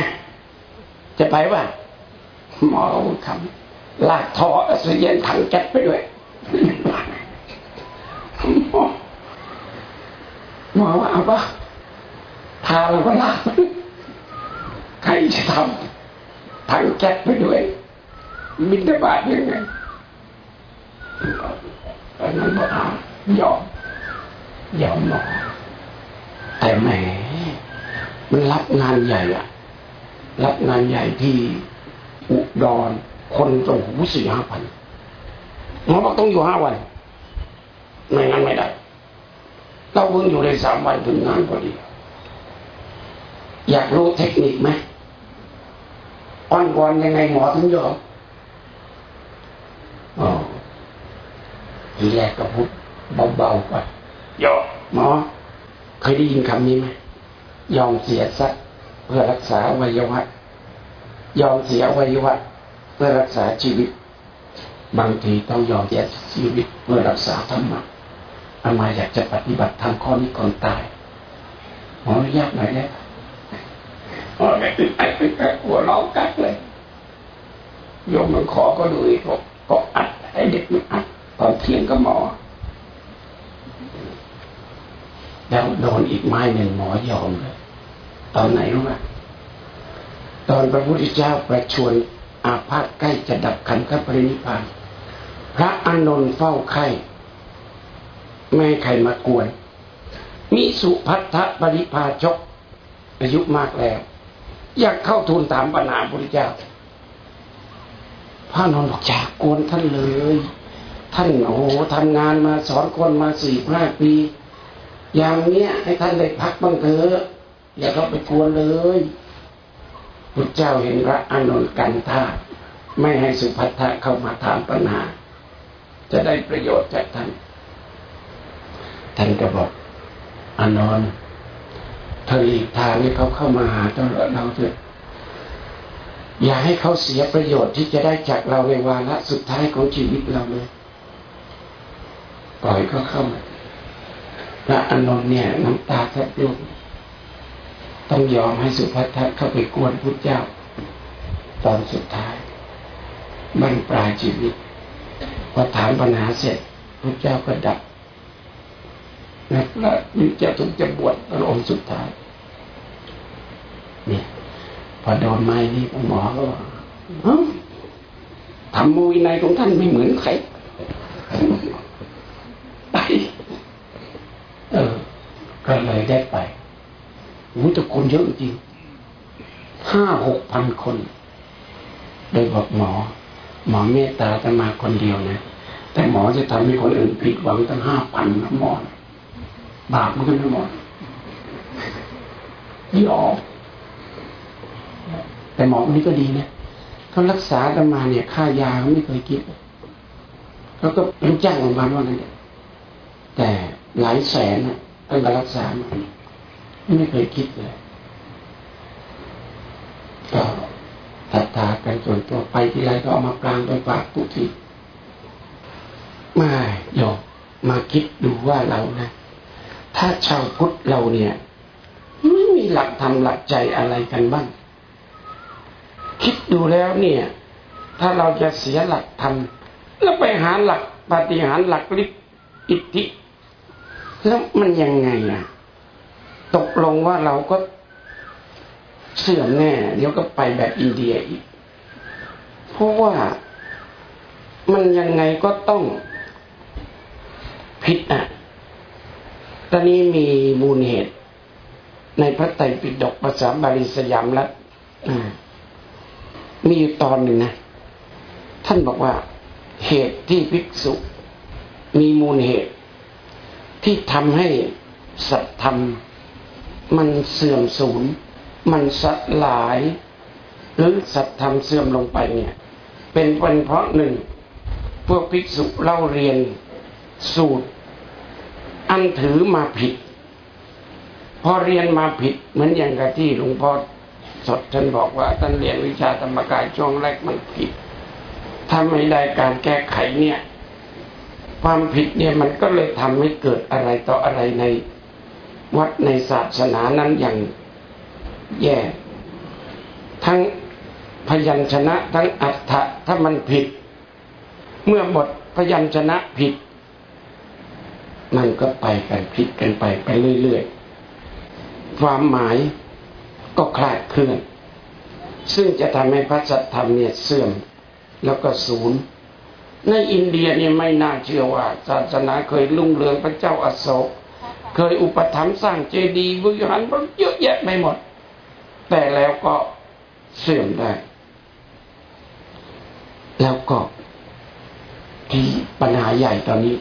จะไปป่ะหมอคำลากท่อออกซิเจนถังแก๊สไปด้วย หมอว่าเอาปะทาแล้วก็ลากใครจะทำถังแก๊สไปด้วยบินตบาทยังไงตอนนั้นบอกเอายอมยอมหมอแต่แหมมันรับงานใหญ่อะรับงานใหญ่ที่อุดรคนตรงหูสี่ห้าพันหมอบอกต้องอยู่ห้าวันไม่งั้นไม่ได้ เราเพิ่งอยู่ในสามวันถึงงานพอดี อยากรู้เทคนิคไหมอ้อนวอนยังไงหมอถึงยอมอ๋อทีแรกก็พูดเบาๆก่อนยอมหมอ เคยได้ยินคำนี้ไหมยอมเสียทรัพย์เพื่อรักษาวัยวะยอมเสียวัยวะเพื่อรักษาชีวิต บางทีต้องยอมเสียชีวิตเพื่อรักษาธรรมะ อามาอยากจะปฏิบัติทำข้อนี้ก่อนตายหมออนุญาตหน่อยได้หมอไม่ติดไอ้ไปหัวเราะกัดเลยโยมมันขอก็ดูอีกก็อัดไอ้เด็กมันอัดตอนเที่ยงก็หมอ แล้วโดนอีกไม้หนึ่งหมอยอมเลย ตอนไหนรู้ไหมตอนพระพุทธเจ้าประชวนอาพาธใกล้จะดับขันธปรินิพาน พระอานนท์เฝ้าไข้ ไม่ให้ใครมากวนมีสุพัทธปริพาชก อายุมากแล้ว อยากเข้าทูลถามปัญหาพระพุทธเจ้าพระนนท์บอกอยากกวนท่านเลย ท่านโอ้โหทำงานมาสอนคนมาสี่ห้าปี อย่างเนี้ยให้ท่านได้พักบ้างเถอะอย่าเข้าไปกวนเลยพุทธเจ้าเห็นพระอานนท์กันท่าไม่ให้สุภัททะเข้ามาถามปัญหา จะได้ประโยชน์จากท่าน ท่านก็บอกอานนท์เธออีกทางให้เขาเข้ามาหาเราเราเถอะอย่าให้เขาเสียประโยชน์ที่จะได้จากเราในวาระสุดท้ายของชีวิตเราเลย ปล่อยเขาเข้ามาพระอานนท์เนี่ยน้ำตาแทบร่วงต้องยอมให้สุภัททะเข้าไปกวนพุทธเจ้า ตอนสุดท้ายบรรปลายชีวิตพอถามปัญหาเสร็จพุทธเจ้าก็ดับ นะแล้วพุทธเจ้าถึงจะบวชพระองค์สุดท้ายเนี่ยพอโดนไม้นี่หมอก็ทำมูวินัยของท่านไม่เหมือนใครไปเออก็เลยได้ไปรู้แต่คนเยอะจริงห้าหกพันคน โดยบอกหมอ หมอเมตตาจะมาคนเดียวนะ แต่หมอจะทำให้คนอื่นผิดหวังตั้งห้าพันนะหมอ บาปมันก็ไม่หมดยอมแต่หมอคนนี้ก็ดีนะเขารักษากันมาเนี่ย ค่ายาเขาไม่เคยคิดเขาก็เป็นจ้างโรงพยาบาลว่างั้นแต่หลายแสนนะตั้งแต่รักษามาไม่เคยคิดเลยก็ส่วนตัวไปทีไรก็เอามาปรางไปฝากผู้ที่ไม่ยอมมาคิดดูว่าเรานะ ถ้าชาวพุทธเราเนี่ยไม่มีหลักธรรมหลักใจอะไรกันบ้าง คิดดูแล้วเนี่ย ถ้าเราจะเสียหลักธรรมแล้วไปหาหลักปฏิหารหลักลิอิทธิแล้วมันยังไงอะ ตกลงว่าเราก็เสื่อมแน่ เดี๋ยวก็ไปแบบอินเดียอีก เพราะว่ามันยังไงก็ต้องผิดอะ ตอนนี้มีมูลเหตุ ในพระไตรปิฎกภาษาบาลีสยามรัฐมีอยู่ตอนหนึ่งนะ ท่านบอกว่า เหตุที่ภิกษุมีมูลเหตุ ที่ทำให้สัตธรรม มันเสื่อมสูญมันสลาย หรือสัตธรรมเสื่อมลงไปเนี่ย เป็นเป็นเพราะหนึ่ง พวกภิกษุเล่าเรียนสูตร อันถือมาผิด พอเรียนมาผิด เหมือนอย่างกับที่หลวงพ่อสดท่านบอกว่าท่านเรียนวิชาธรรมกายช่วงแรกมันผิดถ้าไม่ได้การแก้ไขเนี่ย ความผิดเนี่ยมันก็เลยทำให้เกิดอะไรต่ออะไรในวัดในศาสนานั้นอย่างแย่ ทั้งพยัญชนะ ทั้งอัฏฐะถ้ามันผิด เมื่อบทพยัญชนะผิด มันก็ไปกันผิดกันไปไปเรื่อยๆ ความหมายก็คลาดเคลื่อน ซึ่งจะทำให้พระสัทธรรมเนี่ยเสื่อมแล้วก็ศูนย์ ในอินเดียเนี่ยไม่น่าเชื่อว่า ศาสนาเคยรุ่งเรืองพระเจ้าอโศก เคยอุปถัมภ์สร้างเจดีย์วิหารเยอะแยะไปหมด แต่แล้วก็เสื่อมได้ แล้วก็ที่ปัญหาใหญ่ตอนนี้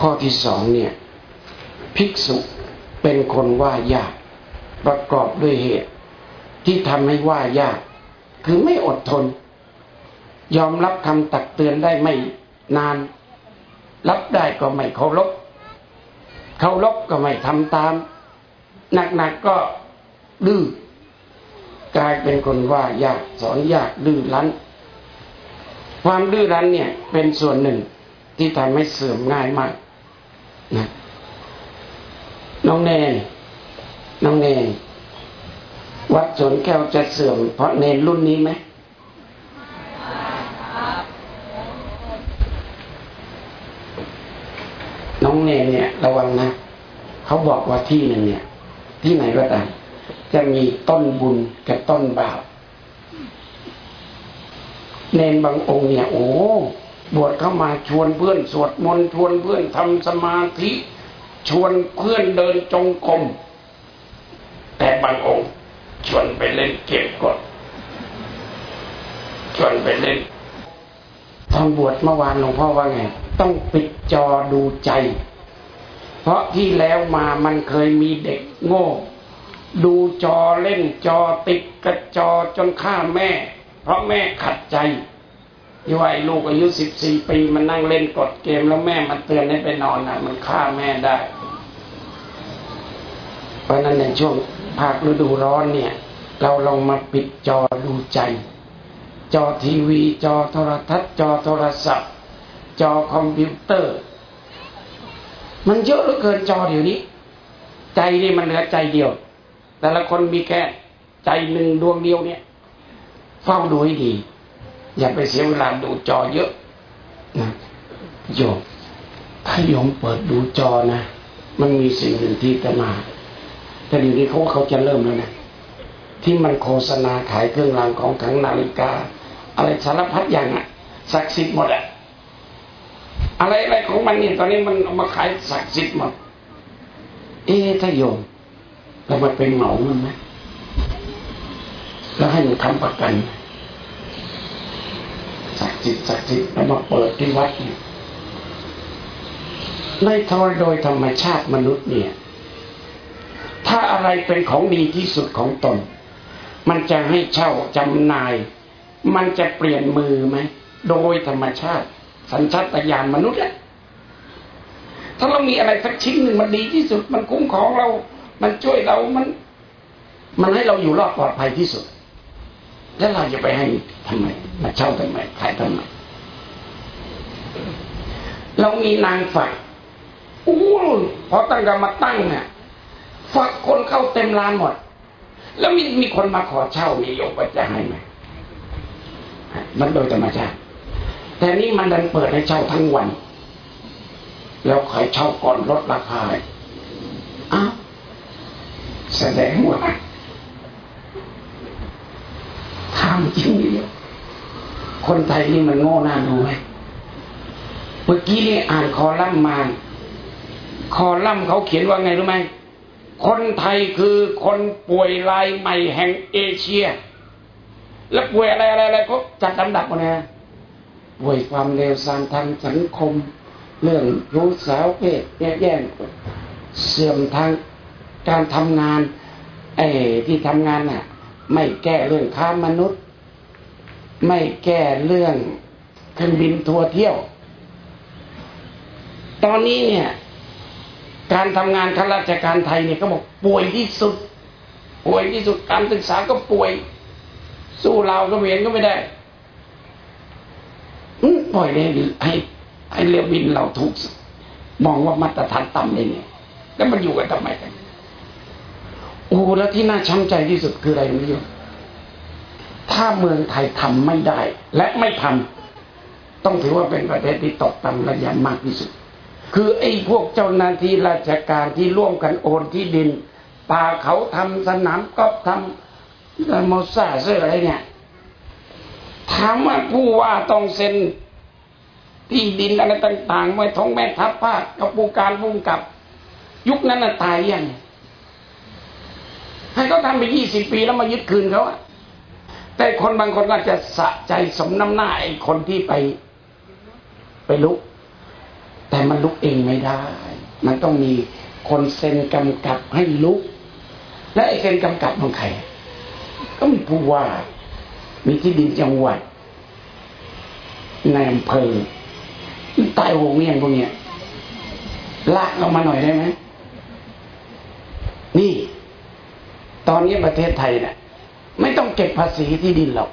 ข้อที่สองเนี่ย ภิกษุเป็นคนว่ายาก ประกอบด้วยเหตุ ที่ทำให้ว่ายาก คือไม่อดทน ยอมรับคำตักเตือนได้ไม่นาน รับได้ก็ไม่เคารพเคารพก็ไม่ทำตาม หนักๆกก็ดื้อกลายเป็นคนว่ายากสอนยากดื้อรั้น ความดื้อรั้นเนี่ยเป็นส่วนหนึ่งที่ทำให้เสื่อมง่ายมาก นะน้องเนนน้องเนนวัดสวนแก้วจะเสื่อมเพราะเนนรุ่นนี้ไหมน้องเนนเนี่ย ระวังนะเขาบอกว่าที่หนึ่งเนี่ย ที่ไหนก็ตามจะมีต้นบุญกับต้นบาปเนนบางองค์เนี่ย โอ้ บวชเข้ามาชวนเพื่อนสวดมนต์ชวนเพื่อนทำสมาธิ ชวนเพื่อนเดินจงกรมแต่บางองค์ชวนไปเล่นเก็บกดชวนไปเล่นตอนบวชเมื่อวานหลวงพ่อว่าไง ต้องปิดจอดูใจ เพราะที่แล้วมามันเคยมีเด็กโง่ ดูจอเล่นจอติดกระจอจนฆ่าแม่ เพราะแม่ขัดใจ ย่ว่าลูกอายุสิบสี่ปีมันนั่งเล่นกดเกมแล้วแม่มันเตือนให้ไปนอนนะมันฆ่าแม่ได้ เพราะนั้นในช่วงภาคฤดูร้อนเนี่ย เราลองมาปิดจอดูใจ จอทีวีจอโทรทัศน์ จอโทรศัพท์ จอคอมพิวเตอร์ มันเยอะเหลือเกินจอเดี๋ยวนี้ ใจนี่มันเหลือใจเดียว แต่ละคนมีแค่ใจหนึ่งดวงเดียวเนี่ย เฝ้าดูให้ดี อย่าไปเสียเวลาดูจอเยอะนะโยมถ้าโยมเปิดดูจอนะมันมีสิ่งหนึ่งที่จะมา แต่เดี๋ยวนี้เขาเขาจะเริ่มแล้วนะที่มันโฆษณาขายเครื่องรางของขังนาฬิกา อะไรสารพัดอย่างอะศักดิ์สิทธิ์หมดอะอะไรอะไรของมันเนี่ยตอนนี้มันเอามาขายศักดิ์สิทธิ์หมดเอ๊ถ้าโยมเรามาเป็นเหมามันไหมแล้วให้มันทำประกัน ศักดิ์สิทธิ์ศักดิ์สิทธิ์แล้วมาเปิดที่วัดเนี่ยในทอรโดยธรรมชาติมนุษย์เนี่ย ถ้าอะไรเป็นของดีที่สุดของตน มันจะให้เช่าจำนาย มันจะเปลี่ยนมือไหม โดยธรรมชาติ สัญชาตญาณมนุษย์แหละถ้าเรามีอะไรสักชิ้นหนึ่งมันดีที่สุด มันคุ้มครองเรา มันช่วยเรา มัน มันให้เราอยู่รอดปลอดภัยที่สุด แล้วเราจะไปให้ทำไมมาเช่าทำไมขายทำไมเรามีนางฝักโอ้พอตั้งกันมาตั้งเนี่ยฝักคนเข้าเต็มร้านหมด แล้วมีมีคนมาขอเช่ามีโยกว่าจะให้ไหมมันโดยธรรมชาติ แต่นี่มันดันเปิดให้เช่าทั้งวัน แล้วขายเช่าก่อนลดราคาอ้าวแสดงว่า ทำจริงเดียคนไทยนี่มันโง่น่าดูไหมเมื่อกี้นี่อ่านคอลัมน์มา คอลัมน์เขาเขียนว่าไงรู้ไหมคนไทยคือคนป่วยรายใหม่แห่งเอเชีย แล้วป่วยอะไรอะไรอะไรเขาจัดลำดับมาเนี่ยป่วยความเลวทรามทางสังคม เรื่องรู้สาวเพศแย่แย่เสื่อมทางการทำงานไอ้ที่ทำงานน่ะ ไม่แก้เรื่องค้ามนุษย์ ไม่แก้เรื่องเครื่องบินทัวร์เที่ยว ตอนนี้เนี่ย การทำงานข้าราชการไทยเนี่ยเขาบอกป่วยที่สุด ป่วยที่สุดการศึกษาก็ป่วย สู้เราก็เวียนก็ไม่ได้ปล่อยเลยให้ให้เรียกวินเราถูกมองว่ามาตรฐานต่ำเลยเนี่ย แล้วมันอยู่กันทำไมกัน โอ้แล้วที่น่าช้ำใจที่สุดคืออะไรไม่รู้ถ้าเมืองไทยทำไม่ได้ และไม่ทำต้องถือว่าเป็นประเทศที่ตกต่ำระยะมากที่สุด คือไอ้พวกเจ้าหน้าที่ราชการที่ร่วมกันโอนที่ดิน ป่าเขาทำสนามกอล์ฟทำโมซ่าเสื้ออะไรเนี่ยถามว่าผู้ว่าต้องเซ็นที่ดินอะไรต่างๆไว้ท้องแม่ทัพภาคกับผู้การพุ่งกับ ยุคนั้นน่ะตายยัง ให้เขาทำไปยี่สิบปีแล้วมายึดคืนเขาอะแต่คนบางคนก็จะสะใจสมน้ำหน้าไอ้คนที่ไปไปลุก แต่มันลุกเองไม่ได้ มันต้องมีคนเซ็นกำกับให้ลุก และไอ้เซ็นกำกับของใครก็มีผู้ว่า มีที่ดินจังหวัดในอำเภอใต้วงเวียพวกเนี้ยลากออกมาหน่อยได้ไหมนี่ ตอนนี้ประเทศไทยเนะี่ยไม่ต้องเก็บภาษีที่ดินหรอก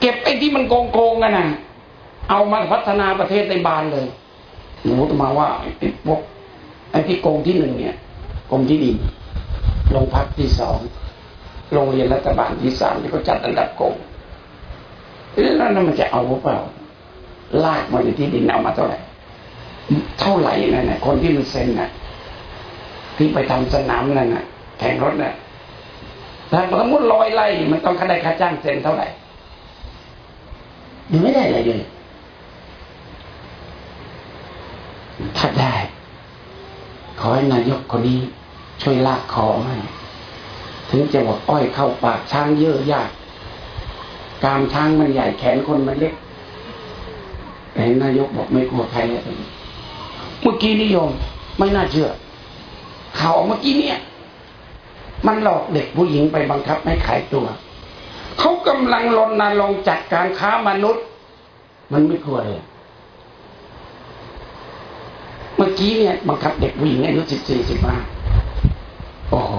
เก็บไอ้ที่มันโกงโกงกันนะเอามาพัฒนาประเทศในบานเลยหนูมาว่าไอ้พวกไอ้ที่โกงที่หนึ่งเนี่ยกรมที่ดินโรงพักที่สองโรงเรียนรัฐบาลที่สามที่เขาจัดอันดับโกงแล้วนั่นมันจะเอาหรือเปล่า ลากมาอยู่ที่ดินเอามาเท่าไหร่เท่าไหร่นั่นนะคนที่มันเซ็นน่ะที่ไปทำสนามนั่นน่ะแข่งรถน่ะ ถ้าสมมติลอยไล่มันต้องค่าได้ค่าจ้างเซ็นเท่าไหร่ยังไม่ได้อะไรเลยถ้าได้ ขอให้นายกคนนี้ช่วยลากคอให้ถึงจะบอกอ้อยเข้าปากช้างเยอะยากกามช้างมันใหญ่แขนคนมันเล็กแต่นายกบอกไม่กลัวใครเลยเมื่อกี้นิยม ไม่น่าเชื่อข่าวเมื่อกี้เนี่ย มันหลอกเด็กผู้หญิงไปบังคับให้ขายตัว เขากำลังรณรงค์จัดการค้ามนุษย์ มันไม่กลัวเลย เมื่อกี้เนี่ย บังคับเด็กผู้หญิงอายุสิบสี่สิบห้าโอ้โห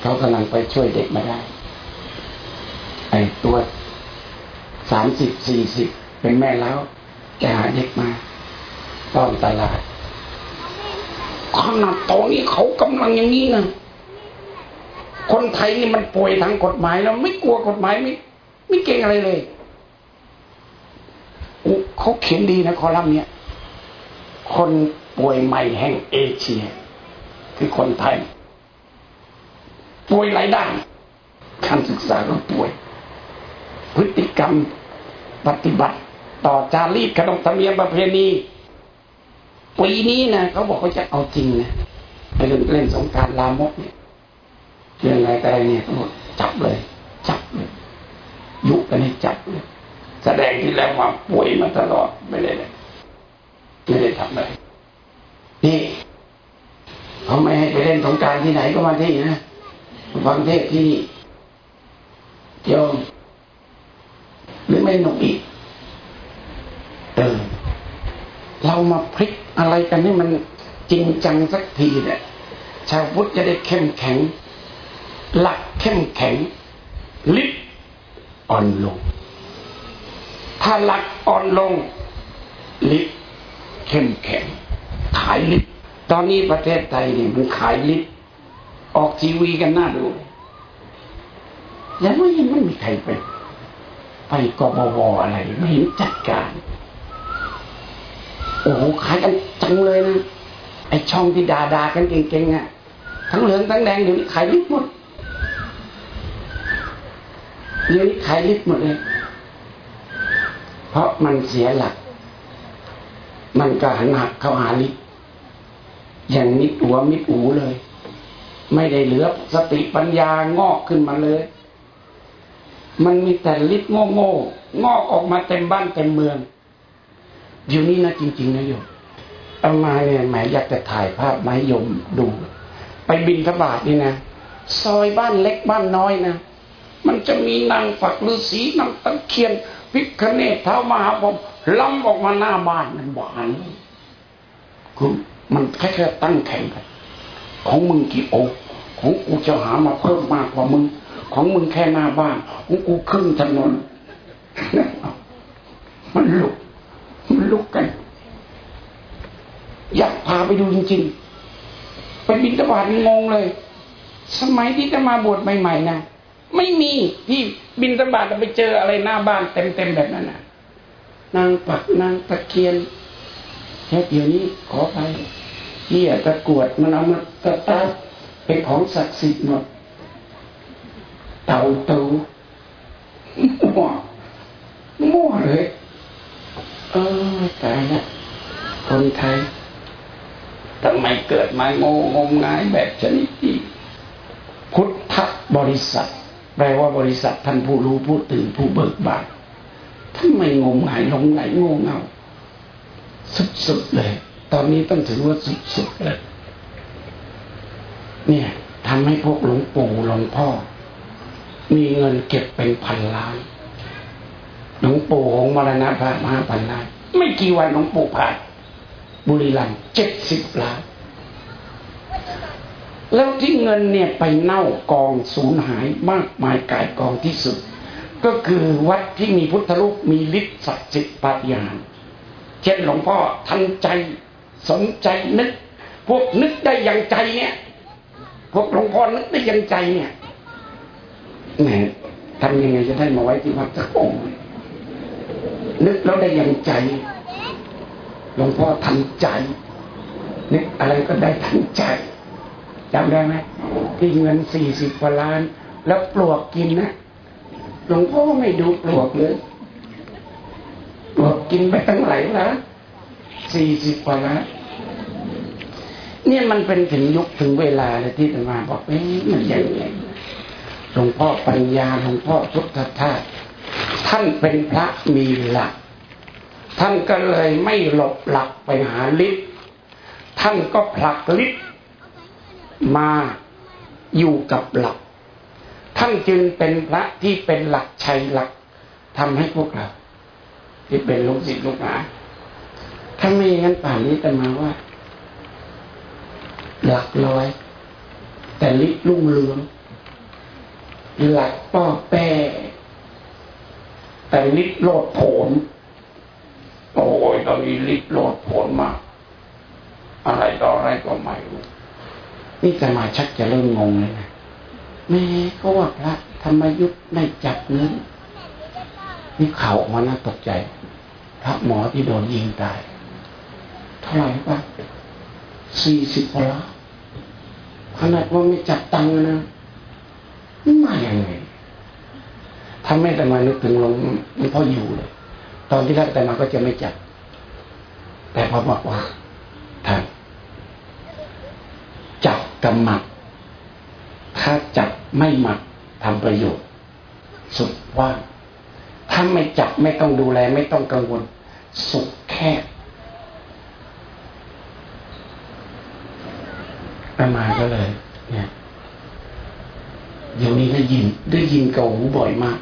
เขากำลังไปช่วยเด็กไมาได้ ไอ้ตัวสามสิบสี่สิบเป็นแม่แล้วจะหาเด็กมาต้อนตลาดขนาดตอนนี้เขากำลังอย่างนี้นะ คนไทยนี่มันป่วยทางกฎหมายแล้วไม่กลัวกฎหมายไม่ไม่เก่งอะไรเลยเขาเขียนดีนะคอลัมน์เนี้ยคนป่วยใหม่แห่งเอเชีย คือคนไทย ป่วยหลายด้านการศึกษาก็ป่วย พฤติกรรมปฏิบัติ ต่อจารีตขนบธรรมเนียมประเพณีปีนี้นะเขาบอกเขาจะเอาจริงนะไปเล่นเล่นสงการลามกเนี่ย เรื่องอะไรอะไรเนี่ยเขาบอกจับเลย จับเลยยุกันให้จับเลยแสดงที่แล้วมาป่วยมาตลอดไม่ได้เลยไม่ได้ทำเลยนี่เขาไม่ให้ไปเล่นสงการที่ไหนก็มาที่นะฟังเทศที่นี่โยมหรือไม่หนุกอีกเออเรามาพลิกอะไรกันนี่มันจริงจังสักทีเนี่ยชาวพุทธจะได้เข้มแข็ง หลักเข้มแข็ง ลิบอ่อนลง ถ้าหลักอ่อนลง ลิฟเข้มแข็ง ขายลิฟตอนนี้ประเทศไทยนี่มันขายลิฟออกทีวีกันหน่าดูแล้วไม่ยังไม่มีใครไป ไปกบวอะไร ไม่เห็นจัดการ โอ้โหขายกันจังเลยนะไอช่องที่ด่าดากันเก่งๆอะทั้งเหลืองทั้งแดงเดี๋ยวนี้ขายลิฟหมด เดี๋ยวนี้ขายลิฟหมดเลย เพราะมันเสียหลัก มันก็หันหักเข้าหาลิฟอย่างมิดหัวมิดหูเลย ไม่ได้เหลือสติปัญญางอกขึ้นมาเลย มันมีแต่ลิฟโง่โง่งอกออกมาเต็มบ้านเต็มเมือง อยู่นี่นะจริง ๆนะโยมเอามาเนี่ยหมายอยากจะถ่ายภาพไม้โยมดู ไปบินทบาทนี่นะ ซอยบ้านเล็กบ้านน้อยนะ มันจะมีนางฝักฤาษีนางตะเคียนพิคเนตเท้ามหาผมล้ำออกมาหน้าบ้านมันหวานคือมันแค่แค่ตั้งแข่งกันของมึงกี่องค์ของกูจะหามาเพิ่มมากกว่ามึง ของมึงแค่หน้าบ้านของกูครึ่งถนนมันลุกมันลุกกัน อยากพาไปดูจริงๆไปบินตบาทงงเลย สมัยที่จะมาบวชใหม่ๆนะ ไม่มีที่บินตบาทไปเจออะไรหน้าบ้านเต็มๆแบบนั้นน่ะ นางปักนางตะเคียนแค่เดี๋ยวนี้ขอไปเหี้ยตะกวดมันเอามาตะตาเป็นของศักดิ์สิทธิ์หมด เต่าตูมั่วมั่วเลยเออตายละคนไทยทำไมเกิดมาโง่งมงายแบบชนิดที่พุทธบริษัท แปลว่าบริษัทท่านผู้รู้ผู้ตื่นผู้เบิกบานทำไม่งมงายหลงไหลโง่เงาสุดๆเลย ตอนนี้ต้องถือว่าสุดๆเลยเนี่ยทำให้พวกหลวงปู่หลวงพ่อ มีเงินเก็บเป็นพันล้านหลวงปู่ของมรณะพระมหาพันล้านไม่กี่วันหลวงปู่ผ่านบุรีรัมย์เจ็ดสิบล้าน แล้วที่เงินเนี่ยไปเน่ากองสูญหายมากมายกายกองที่สุด ก็คือวัดที่มีพุทธรูปมีฤทธิ์ศักดิ์สิทธิ์ปาฏิหาริย์เช่นหลวงพ่อทันใจสนใจนึก พวกนึกได้อย่างใจเนี่ยพวกหลวงพ่อนึกได้อย่างใจเนี่ยแหมทำยังไงจะได้มาไว้ที่วัดสักองค์นึกแล้วได้อย่างใจหลวงพ่อทันใจนึกอะไรก็ได้ทันใจ จำได้ไหมที่เงินสี่สิบกว่าล้าน แล้วปลวกกินนะหลวงพ่อไม่ดูปลวกเลยปลวกกินไปตั้งหลายล้านสี่สิบกว่าล้านเนี่ยมันเป็นถึงยุคถึงเวลาเลยที่จะมาบอกเอ๊ะมันยังไงหลวงพ่อปัญญาหลวงพ่อพุทธทาสท่านเป็นพระมีหลัก ท่านก็เลยไม่หลบหลักไปหาฤทธิ์ท่านก็ผลักฤทธิ์ มาอยู่กับหลัก ท่านจึงเป็นพระที่เป็นหลักชัยหลักทำให้พวกเรา ที่เป็นลูกศิษย์ลูกหาถ้าไม่งั้นป่านนี้จะมาว่า หลักร้อย แต่ลิลุ่งเรืองหลักป้อแป้แต่ลิโลดโผนโอ้ยตอนนี้ลิโลดโผนมากอะไรต่ออะไรก็ไม่รู้ นี่จะมาชักจะเริ่มงงเลยนะแม่ก็ว่าพระธรรมยุทธ์ไม่จับเงินนี่เข่าออกมาน่าตกใจ พระหมอที่โดนยิงตาย เท่าไหร่ปะสี่สิบกว่าล้านขนาดว่าไม่จับตังค์นะนี่มาอย่างไงถ้าไม่แต่มานึกถึงหลวงพ่ออยู่เลย ตอนที่แรกแต่มาก็จะไม่จับ แต่พอบอกว่าท่านจับ กับหมัก ถ้าจับไม่หมักทำประโยชน์ สุดว่างถ้าไม่จับไม่ต้องดูแลไม่ต้องกังวล สุดแค่ประมาณก็เลย เนี่ยอย่างนี้ได้ยิน ได้ยินเกาหูบ่อยมาก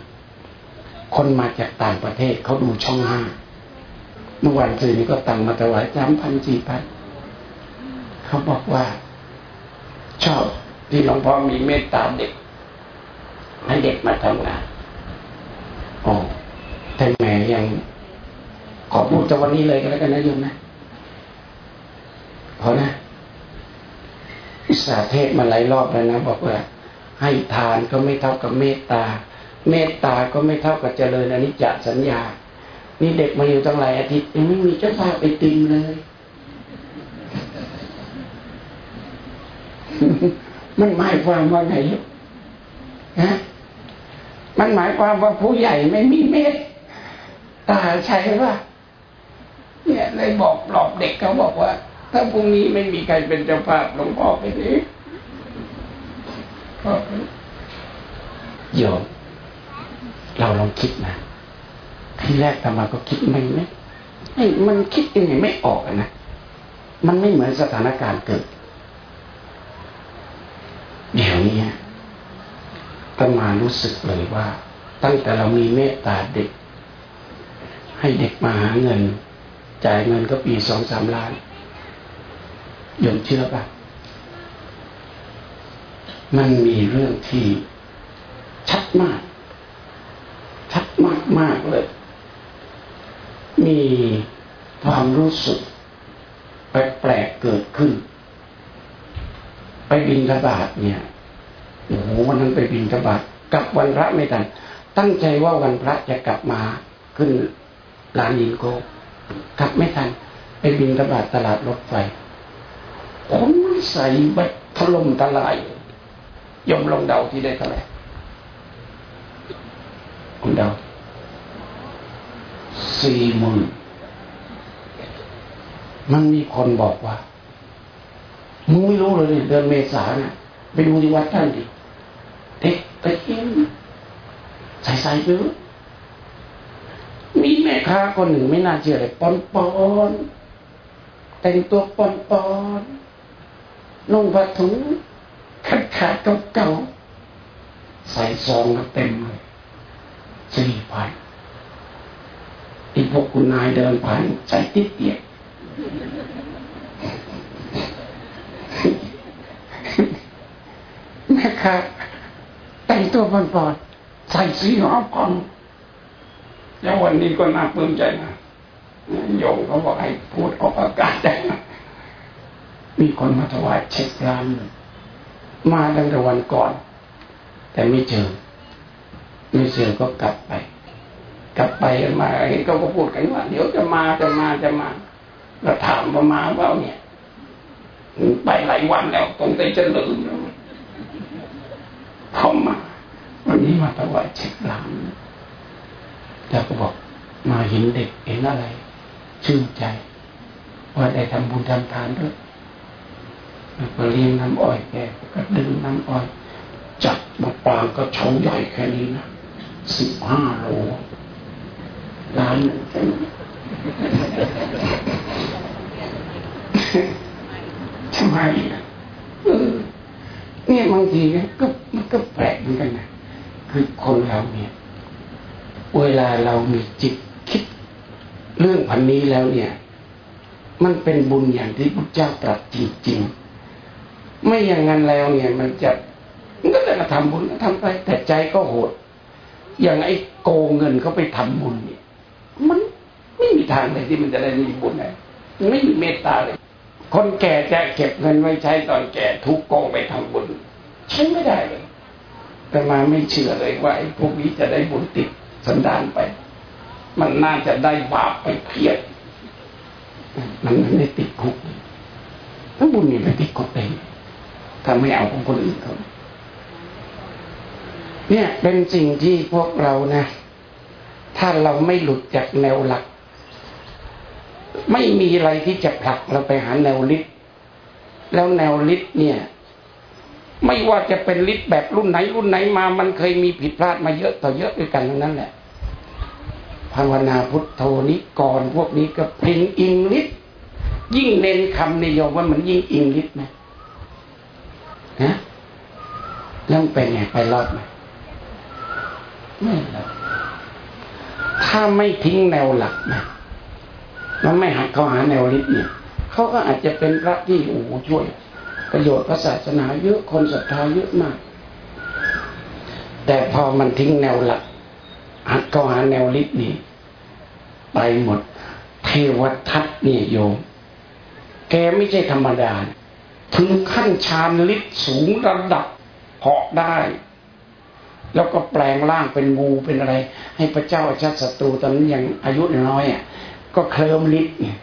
คนมาจากต่างประเทศเขาดูช่องห้าเมื่อวันสื่อนี้ก็ตังมาถวายสามพันสี่พันเขาบอกว่า ชอบที่หลวงพ่อมีเมตตาเด็ก ให้เด็กมาทำงานโอ้แต่แม่ยังขอพูดจากวันนี้เลยก็แล้วกันนะโยมนะพอนะอิสาเทศมาหลายรอบแล้วนะบอกว่า ให้ทานก็ไม่เท่ากับเมตตา เมตตาก็ไม่เท่ากับเจริญอนิจจสัญญา นี่เด็กมาอยู่ตั้งหลายอาทิตย์ยังไม่มีเจ้าภาพไปติมเลย มันหมายความว่าไงฮะมันหมายความว่าผู้ใหญ่ไม่มีเมตตาใช่ว่าเนี่ยเลยบอกหลอกเด็กเขาบอกว่า ถ้าพรุ่งนี้ไม่มีใครเป็นเจ้าภาพหลวงพ่อไปดิโยมเราลองคิดนะที่แรกตมาก็คิดไม่ไม่ไม่มันคิดยังไงไม่ออกนะมันไม่เหมือนสถานการณ์เกิด เดี๋ยวนี้ตมารู้สึกเลยว่า ตั้งแต่เรามีเมตตาเด็ก ให้เด็กมาหาเงิน จ่ายเงินก็ปีสองสามล้านยมเชื่อปะมันมีเรื่องที่ชัดมาก ชัดมากมากเลย มีความรู้สึกแปลกๆเกิดขึ้น ไปบินทบาทเนี่ยโอ้โหวันนั้นไปบินทบาทกลับวันพระไม่ทันตั้งใจว่าวันพระจะกลับมาขึ้นลานยินโกกลับไม่ทันไปบินทบาทตลาดรถไฟคนใส่แบบถล่มทลายยมลงเดาที่ได้เท่าไหร่คุณเดาสี่หมื่นมันมีคนบอกว่า มึงไม่รู้เลยเดือนเมษาเนี่ยไปดูที่วัดท่านดิเด็กตะเคียนใส่ใส่เยอมีแม่ค้าคนหนึ่งไม่น่าเชื่อเลยปอนปอนแต่งตัวปอนปอนนุ่งผ้าถุงขาดขาดเก่าเก่าใส่ซองก็เต็มเลยสี่พันอีพวกคุณนายเดินผ่านใส่ติดเตีย แม่ค้าแต่งตัวปอนปอนใส่สีหอมกองแล้ววันนี้ก็น่าปลื้มใจนะโยมเขาบอกให้พูดออกอากาศได้มีคนมาถวายเช็คร้านมาตั้งแต่วันก่อน แต่ไม่เจอ ไม่เจอก็กลับไป กลับไปมาเห็นเขาก็พูดกันว่า เดี๋ยวจะมาจะมาจะมาเราถามว่ามาว่าเนี่ย ไปหลายวันแล้วตรงใจจะลืมแล้ว เขามาวันนี้มาถวายเช็คร้านแล้วก็บอกมาเห็นเด็กเห็นอะไร ชื่นใจ ว่าได้ทำบุญทำทานด้วยก็เลี้ยงน้ำอ้อยแกก็ดึงน้ำอ้อย จับมาปางก็ชงใหญ่แค่นี้นะสิบห้าโลล้านหนึ่งทำไมเออ เนี่ยบางทีก็มันก็แปลกเหมือนกันนะคือคนเราเนี่ย เวลาเรามีจิตคิดเรื่องพันนี้แล้วเนี่ย มันเป็นบุญอย่างที่พระเจ้าตรัสจริงๆ ไม่อย่างนั้นแล้วเนี่ย มันจะมันก็จะมาทำบุญทำไป แต่ใจก็โหด อย่างไอ้โกงเงินเขาไปทำบุญเนี่ย มันไม่มีทางเลยที่มันจะได้มีบุญเลยไม่มีเมตตาเลย คนแก่จะเก็บเงินไว้ใช้ตอนแก่ทุกโกงไปทำบุญใช้ไม่ได้เลย แต่มาไม่เชื่อเลยว่าไอ้พวกนี้จะได้บุญติดสันดานไป มันน่าจะได้บาปไปเพียรมันไม่ได้ติดคุกถ้าบุญนี่ไปติดคุกเองถ้าไม่เอาของคนอื่นเขาเนี่ยเป็นสิ่งที่พวกเรานะ ถ้าเราไม่หลุดจากแนวหลัก ไม่มีอะไรที่จะผลักเราไปหาแนวลิศแล้วแนวลิศเนี่ย ไม่ว่าจะเป็นลิศแบบรุ่นไหนรุ่นไหนมา มันเคยมีผิดพลาดมาเยอะต่อเยอะด้วยกันทั้งนั้นแหละภาวนาพุทโธนิกรพวกนี้ก็เพิงอิงลิศยิ่งเน้นคำในิยมว่ามันยิ่งอิงลิศนะนะแล้วเป็นไงไปรอดไหมไม่รอดถ้าไม่ทิ้งแนวหลักนะ แล้วไม่หักเขาหาแนวลิศเนี่ยเขาก็อาจจะเป็นพระที่โอ้ช่วย ประโยชน์พระศาสนาเยอะคนศรัทธาเยอะมาก แต่พอมันทิ้งแนวหลักหักเขาหาแนวลิศนี่ไปหมดเทวทัตเนี่ยโยมแกไม่ใช่ธรรมดา ถึงขั้นชานลิศสูงระดับเหาะได้ แล้วก็แปลงร่างเป็นงูเป็นอะไร ให้พระเจ้าอาชาติศัตรูตอนนั้นยังอายุน้อยอะ ก็เคลิมฤทธิ์เนี่ย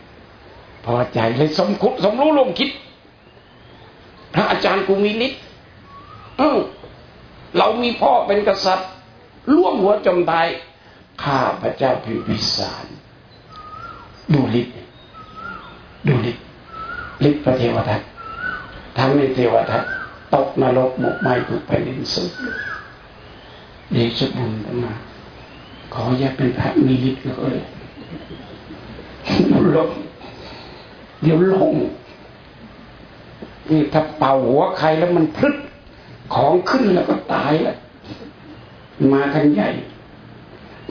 พอใจเลยสมคุสมรู้ร่วมคิด พระอาจารย์กูมีฤทธิ์เออเรามีพ่อเป็นกษัตริย์ร่วมหัวจมตายข้าพระเจ้าพิพิสาร ดูฤทธิ์ดูฤทธิ์ฤทธิ์พระเทวทัตทั้งในเทวทัตตกนรกหมกไหม้ถูกแผ่นดินสุดเดชบุญมา ขออย่าเป็นพระมีฤทธิ์เลย ลงเดี๋ยวลง นี่ถ้าเป่าหัวใครแล้วมันพึดของขึ้นแล้วก็ตายล้วมากันใหญ่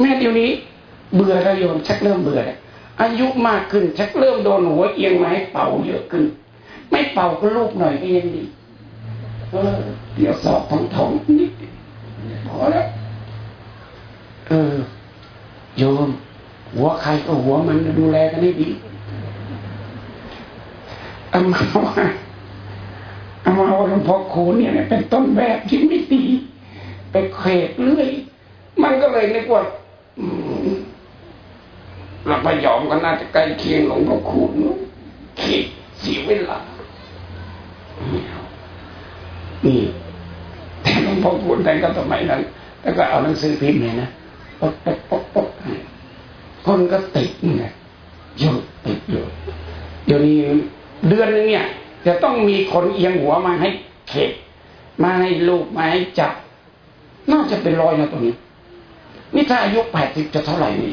แม่เดี๋ยวนี้ เบื่อแล้วโยมชักเริ่มเบื่อแล้วอายุมากขึ้น ชักเริ่มโดนหัวเอียงไม้เป่าเยอะขึ้น ไม่เป่าก็ลูกหน่อยก็ยังดีเออเดี๋ยวสอบท้องท้องนิดพอแล้วเออโยม หัวใครก็หัวมันดูแลกันให้ดีอามาว่าอามาว่าหลวงพ่อคูเนี่ยเป็นต้นแบบที่ไม่ดีไปเขตเรื่อย มันก็เลยนึกว่าเราพยอมก็น่าจะใกล้เคียงหลวงพ่อคูณคิดเสียเวลานี่แต่หลวงพ่อคูณแต่ก็สมัยนั้นแล้วก็เอาหนังสือพิมพ์เนี่ยนะปกปกปกปก คนก็ติดเนี่ยเยอะติดเยอะเดี๋ยวนี้เดือนนึงเนี่ย จะต้องมีคนเอียงหัวมาให้เข็ดมาให้ลูกมาให้จับ น่าจะเป็นร้อยนะตรงนี้ นี่ถ้าอายุแปดสิบจะเท่าไหร่นี่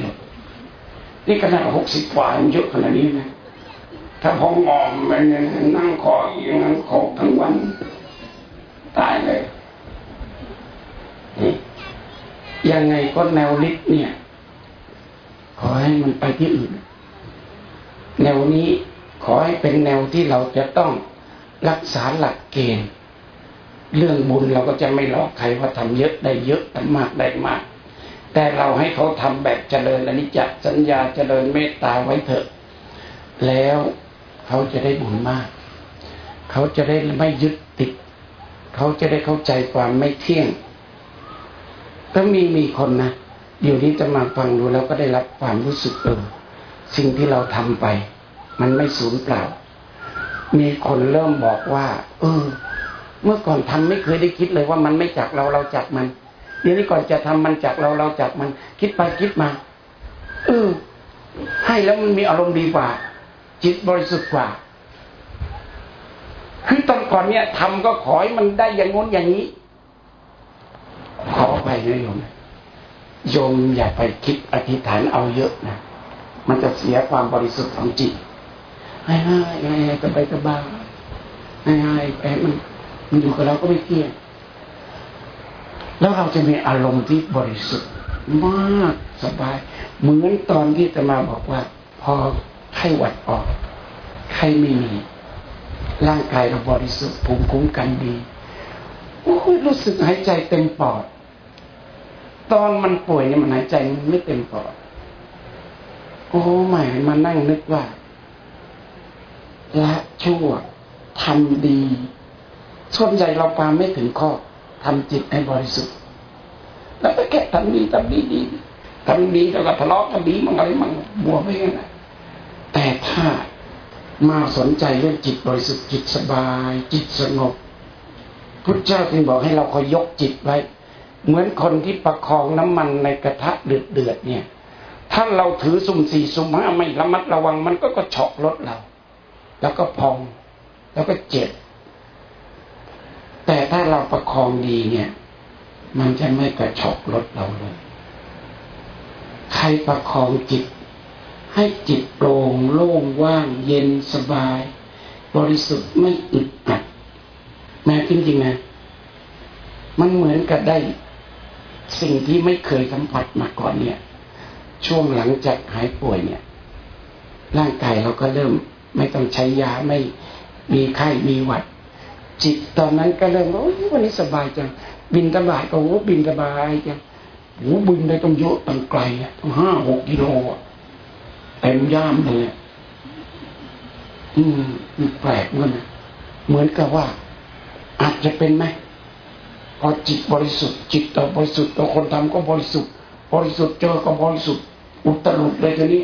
นี่ขนาดหกสิบกว่ามันเยอะขนาดนี้นะถ้าพองอมมันนั่งคออียงนั่งคอทั้งวันตายเลยยังไงก็แนวลิ์เนี่ย อให้มันไปที่อื่น แนวนี้ขอให้เป็นแนวที่เราจะต้องรักษาหลักเกณฑ์ เรื่องบุญเราก็จะไม่หลอกใครว่าทำเยอะได้เยอะทำมากได้มาก แต่เราให้เขาทำแบบเจริญอนิจจสัญญาเจริญเมตตาไว้เถอะ แล้วเขาจะได้บุญมาก เขาจะได้ไม่ยึดติด เขาจะได้เข้าใจความไม่เที่ยง ก็มีมีคนนะ อยู่นี้จะมาฟังดูแล้วก็ได้รับความรู้สึกเออสิ่งที่เราทำไป มันไม่สูญเปล่า มีคนเริ่มบอกว่า เออ เมื่อก่อนทำไม่เคยได้คิดเลยว่ามันไม่จากเราเราจากมัน เดี๋ยวนี้ก่อนจะทำมันจากเราเราจากมัน คิดไปคิดมา เออ ให้แล้วมันมีอารมณ์ดีกว่า จิตบริสุทธิ์กว่า คือตอนก่อนเนี่ยทำก็ขอให้มันได้อย่างงน้นอย่างนี้ ขอไปนะโยม โยมอย่าไปคิดอธิษฐานเอาเยอะนะ มันจะเสียความบริสุทธิ์ของจิตง่ายง่ายง่ายสบายสบายง่ายง่ายแอบมันมันอยู่กับเราก็ไม่เกี่ยงแล้วเราจะมีอารมณ์ที่บริสุทธิ์มากสบาย เหมือนตอนที่จะมาบอกว่า พอไข้หวัดออกไข้ไม่มี ร่างกายเราบริสุทธิ์ภูมิคุ้มกันดีโอ้ยรู้สึกหายใจเต็มปอด ตอนมันป่วยเนี่ยมันหายใจมันไม่เต็มปอดโอ้ใหม่มานั่งนึกว่าละชั่วทำดีส่วนใหญ่เราปาไม่ถึงข้อทำจิตให้บริสุทธิ์แล้วก็แค่ทำดีทำดีดีทำดีแล้วก็ทะเลาะทำดีมั่งอะไรมั่งบัวไม่กันนะแต่ถ้ามาสนใจเรื่องจิตบริสุทธิ์จิตสบาย จิตสงบพุทธเจ้าจึงบอกให้เราคอยยกจิตไว้ เหมือนคนที่ประคองน้ำมันในกระทะเดือดเดือดเนี่ย ถ้าเราถือสุ่มสี่สุ่มห้าไม่ระมัดระวังมันก็ก็เฉาะรถเรา แล้วก็พอง แล้วก็เจ็บ แต่ถ้าเราประคองดีเนี่ย มันจะไม่กระชอกรถเราเลย ใครประคองจิต ให้จิตโปร่งโล่งว่าง เย็นสบาย บริสุทธิ์ไม่อึดอัดแม้จริงๆนะมันเหมือนกับได้ สิ่งที่ไม่เคยสัมผัสมาก่อนเนี่ย ช่วงหลังจากหายป่วยเนี่ย ร่างกายเราก็เริ่มไม่ต้องใช้ยาไม่มีไข้มีหวัด จิตตอนนั้นก็เริ่มว่าวันนี้สบายจังบินสบายก็โอ้บินสบายจังโอ้บินได้ต้องเยอะตั้งไกลต้องห้าหกกิโลเต็มย่ามเลยอืมแปลกเหมือนเหมือนกับว่า อาจจะเป็นไหม อจิตบริสุทธิ์ จิตเราบริสุทธิ์ตัวคนทำก็บริสุทธิ์ บริสุทธิ์เจอก็บริสุทธิ์อุตรุดเลยทีนี้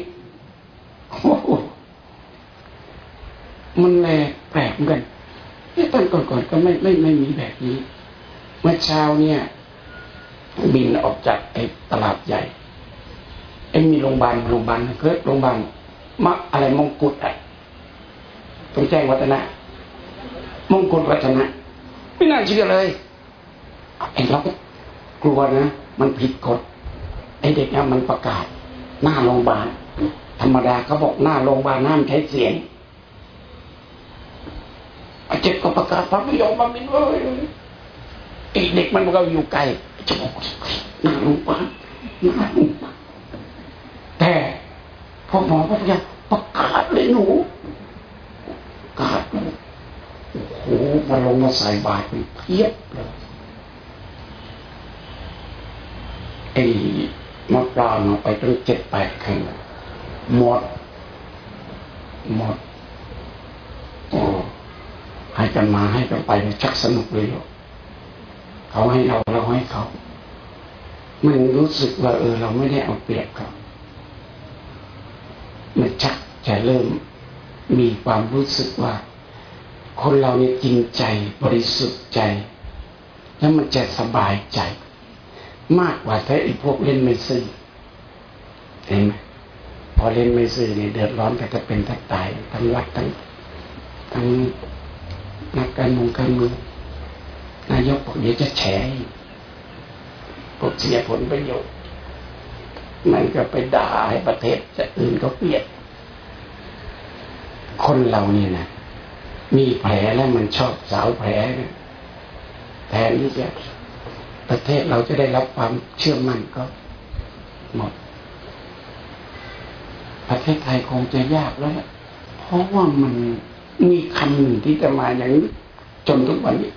มันแหลแปลกเหมือนกันที่ตอนก่อนๆก็ไม่ไม่ไม่มีแบบนี้ เมื่อเช้าเนี่ย บินออกจากไอ้ตลาดใหญ่ไอ้มีโรงพยาบาลโรงพยาบาลเกิดโรงพยาบาลมักอะไรมงกุฎอะตรงแจ้งวัฒนะมงกุฎวัฒนะไม่น่าเชื่อเลย ไอ้เราก็กลัวนะ มันผิดกฎไอ้เด็กเนี่ยมันประกาศ หน้าโรงพยาบาลธรรมดาเขาบอกหน้าโรงพยาบาลห้ามใช้เสียงไอ้เจ็บก็ประกาศพระพยอมมาบินเลยไอ้เด็กมันก็อยู่ไกลจะบอกหน้าโรงพยาบาลหน้าโรงพยาบาลแต่พอหมอพวกยาประกาศเลยหนูประกาศโอ้โหมาลงมาใส่บาตรเพียบเลย ไอ้มะปรางไปตั้งเจ็ดแปดครั้งหมด หมดโอ้ให้กันมาให้กันไปชักสนุกเลยเขาให้เราเราให้เขามันรู้สึกว่าเออ เราไม่ได้เอาเปรียบเขามันชักจะเริ่มมีความรู้สึกว่า คนเราเนี่ยจริงใจบริสุทธิ์ใจ แล้วมันจะสบายใจ มากกว่าถ้าไอ้พวกเล่นไม่ซื่อเห็นไหมพอเล่นไม่ซื่อเนี่ยเดือดร้อนแต่จะเป็นทั้งตายทั้งวัดทั้งทั้งนักการเมืองการเมืองนายกบอกเดี๋ยวจะแฉพวกเสียผลประโยชน์มันก็ไปด่าให้ประเทศจะอื่นก็เปลียนคนเราเนี่ยนะมีแผลแล้วมันชอบสาวแผลแทนที่จะ ประเทศเราจะได้รับความเชื่อมั่นก็หมด ประเทศไทยคงจะยากแล้วเพราะว่ามันมีคำหนึ่งที่จะมาอย่างจนทุกวันนี้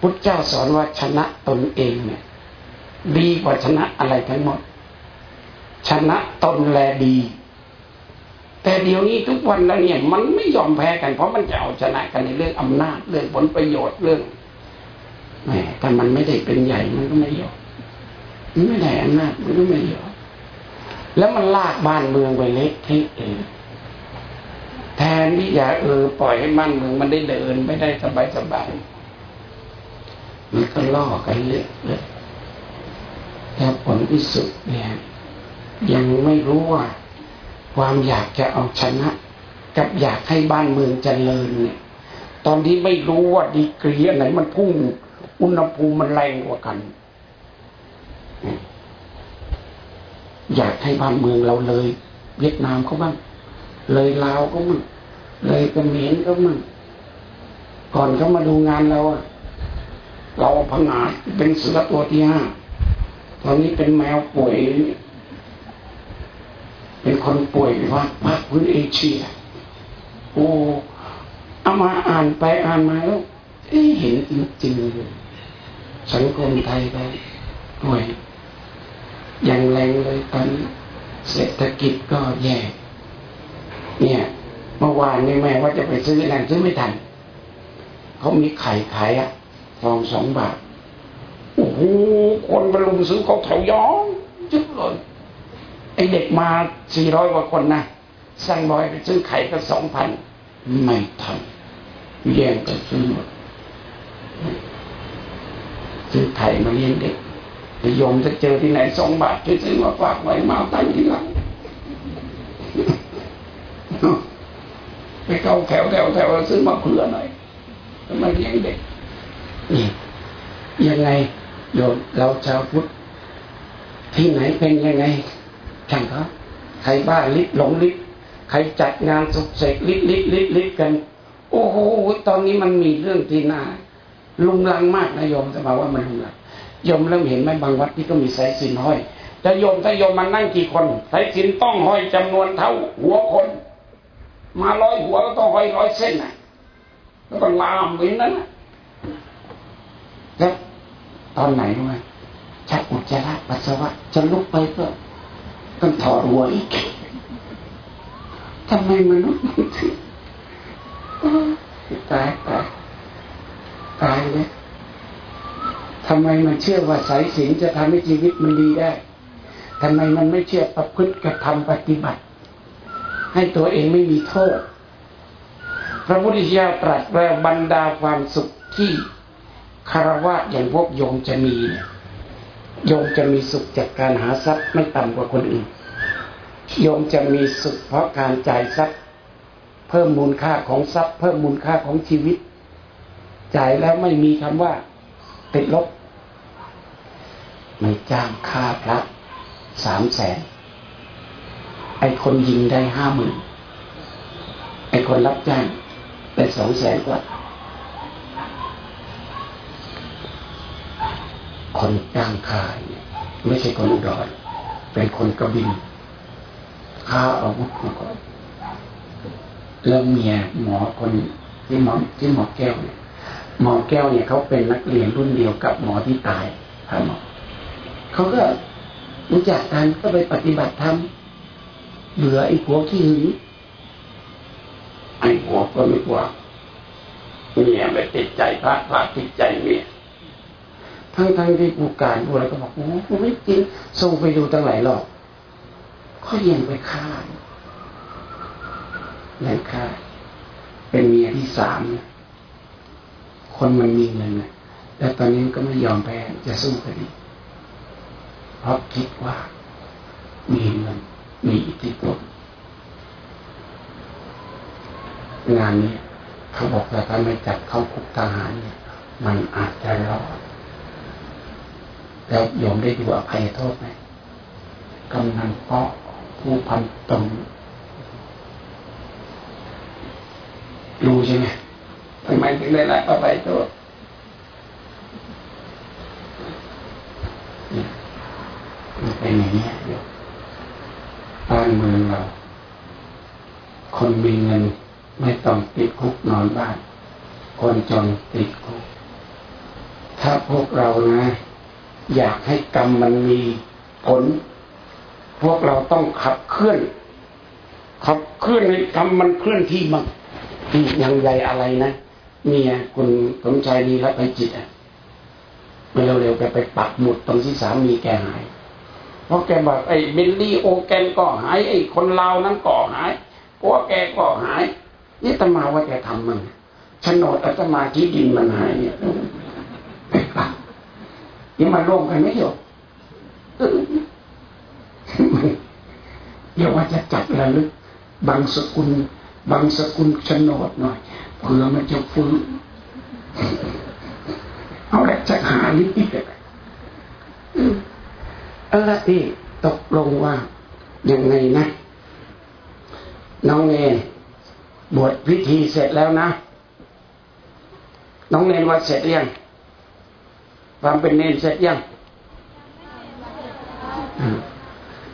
พุทธเจ้าสอนว่าชนะตนเองเนี่ย ดีกว่าชนะอะไรทั้งหมด ชนะตนแลดี แต่เดี๋ยวนี้ทุกวันแล้วเนี่ย มันไม่ยอมแพ้กันเพราะมันจะเอาชนะกันในเรื่องอำนาจเรื่องผลประโยชน์เรื่อง แหมแต่มันไม่ได้เป็นใหญ่มันก็ไม่ยอมมันไม่ได้อำนาจมันก็ไม่ยอมแล้วมันลากบ้านเมืองไปเล็กที่เองแทนที่จะเออปล่อยให้บ้านเมืองมันได้เดินไม่ได้สบายสบายมันก็ล่อกันเละเลยแต่ผลที่สุดเนี่ย ยังไม่รู้ว่า ความอยากจะเอาชนะ กับอยากให้บ้านเมืองเจริญเนี่ย ตอนที่ไม่รู้ว่าดีกรีอันไหนมันพุ่ง อุณหภูมิมันแรงกว่ากัน อยากให้บ้านเมืองเราเลย เวียดนามเขาบ้าง เลยลาวก็มั่งเลยเขมรก็มั่งก่อนเขามาดูงานเราอะเราพังอาจเป็นเสือตัวที่ห้าตอนนี้เป็นแมวป่วย เป็นคนป่วยว่าภาคพื้นเอเชีย โอ้เอามาอ่านไปอ่านมาแล้วเอ๊เห็นจริงๆ สังคมไทยก็ป่วย อย่างแรงเลยตอนเศรษฐกิจก็แย่ เนี่ยเมื่อวานนี่แม่ว่าจะไปซื้ออะไรซื้อไม่ทัน เขามีไข่ขายอะฟองสองบาทโอ้โหคนไปลุมซื้อเขาแถวย้องจุดเลยไอเด็กมาสี่ร้อยกว่าคนนะสั่งบอยไปซื้อไข่ก็สองพันไม่ทันแย่งกันซื้อหมด ซื้อไข่มาเลี้ยงเด็กโยมจะเจอที่ไหนสองบาทช่วยซื้อมาฝากไว้มาตั้งที่หลังไปเกาแถวแถวแถวซื้อมาเผื่อหน่อยมาเลี้ยงเด็กนี่ยังไงโยมเราชาวพุทธที่ไหนเป็นยังไงช่างเขาใครบ้าลิบหลงลิบใครจัดงานสุกเสกลิบลิบลิบลิบกัน โอ้โหตอนนี้มันมีเรื่องที่น่า ลุงลังมากนะโยมจะมาว่ามันลุงลังโยมเริ่มเห็นไหมบางวัดที่ก็มีสายสินห้อยจะโยมถ้าโยมมานั่งกี่คนสายสินต้องห้อยจำนวนเท่าหัวคน มาร้อยหัวก็ต้องห้อยร้อยเส้นน่ะแล้วก็ลามไปนั้นนะแล้วตอนไหนรู้ไหมชักอุจจาระปัสสาวะจะลุกไปก็ต้องถอดหัวอีกทำไมมนุษย์มันถึงตายตาย ตายเลยทำไมมันเชื่อว่าสายศีลจะทำให้ชีวิตมันดีได้ทำไมมันไม่เชื่อประพฤติกระทำปฏิบัติ ให้ตัวเองไม่มีโทษ พระพุทธเจ้าตรัสว่าบรรดาความสุขที่คารวะอย่างพวกโยมจะมีเนี่ยโยมจะมีสุขจากการหาทรัพย์ไม่ต่ำกว่าคนอื่น โยมจะมีสุขเพราะการจ่ายทรัพย์ เพิ่มมูลค่าของทรัพย์ เพิ่มมูลค่าของชีวิต จ่ายแล้วไม่มีคำว่า ติดลบไม่จ้างค่าพระสามแสนไอ้คนยิงได้ห้าหมื่นไอ้คนรับจ้างได้สองแสนกว่า คนจ้างค่าเนี่ยไม่ใช่คนอุดรเป็นคนกระบินค่าอาวุธมาก่อนแล้วเมียหมอคนที่หมอที่หมอแก้วเนี่ย หมอแก้วเนี่ยเขาเป็นนักเรียนรุ่นเดียวกับหมอที่ตายครับหมอเขาก็รู้จักกันก็ไปปฏิบัติธรรมเหลือไอ้ผัวขี้หึงไอ้ผัวก็ไม่กลัวเมียไม่ติดใจพระพระติดใจเมียทั้งทั้งที่ผู้การผู้อะไรก็บอกโอ้ไม่จริงส่งไปดูตั้งหลายรอบเขยังไปฆ่ายังฆ่าเป็นเมียที่สาม คนมันมีเงินนะแต่ตอนนี้ก็ไม่ยอมแพ้จะสู้คดีเพราะคิดว่ามีเงินมีอิทธิพลงานนี้เขาบอกว่าถ้าไม่จับเข้าคุกทหารเนี่ยมันอาจจะรอดแล้วโยมได้ดูอภัยโทษไหมกำนันเปาะผู้พันตรงรู้ใช่ไหม มถึงได้รับอภัยโทษมันเป็นอย่างนี้โยบ้านเมืองเรา คนมีเงินไม่ต้องติดคุกนอนบ้าน คนจนติดคุก ถ้าพวกเรานะ อยากให้กรรมมันมีผล พวกเราต้องขับเคลื่อน ขับเคลื่อนให้กรรมมันเคลื่อนที่มันอย่างใหญ่อะไรนะ เมียคุณสมชายนีรัตไปจิตอะเร็วๆแกไปปักหมุดตรงที่สามีแกหาย เพราะแกบอกไอ้เบลลี่โอแกนก็หาย ไอ้คนลาวนั้นก็หายพวกแกก็หาย นี่ตมาว่าแกทำมันโฉนดอาตมาที่ดินมันหายเนี่ยไปปักนี่มาร่วมกันไม่หยดเดี๋ยวว่าจะจัดระลึกบางสกุลบางสกุลโฉนดหน่อย เผื่อมันจะฟื้นเอาแหละจะหาลิบอะไรที่ตกลงว่ายังไงนะ น้องเนนบวชพิธีเสร็จแล้วนะ น้องเนนวัดเสร็จยังความเป็นเนนเสร็จยัง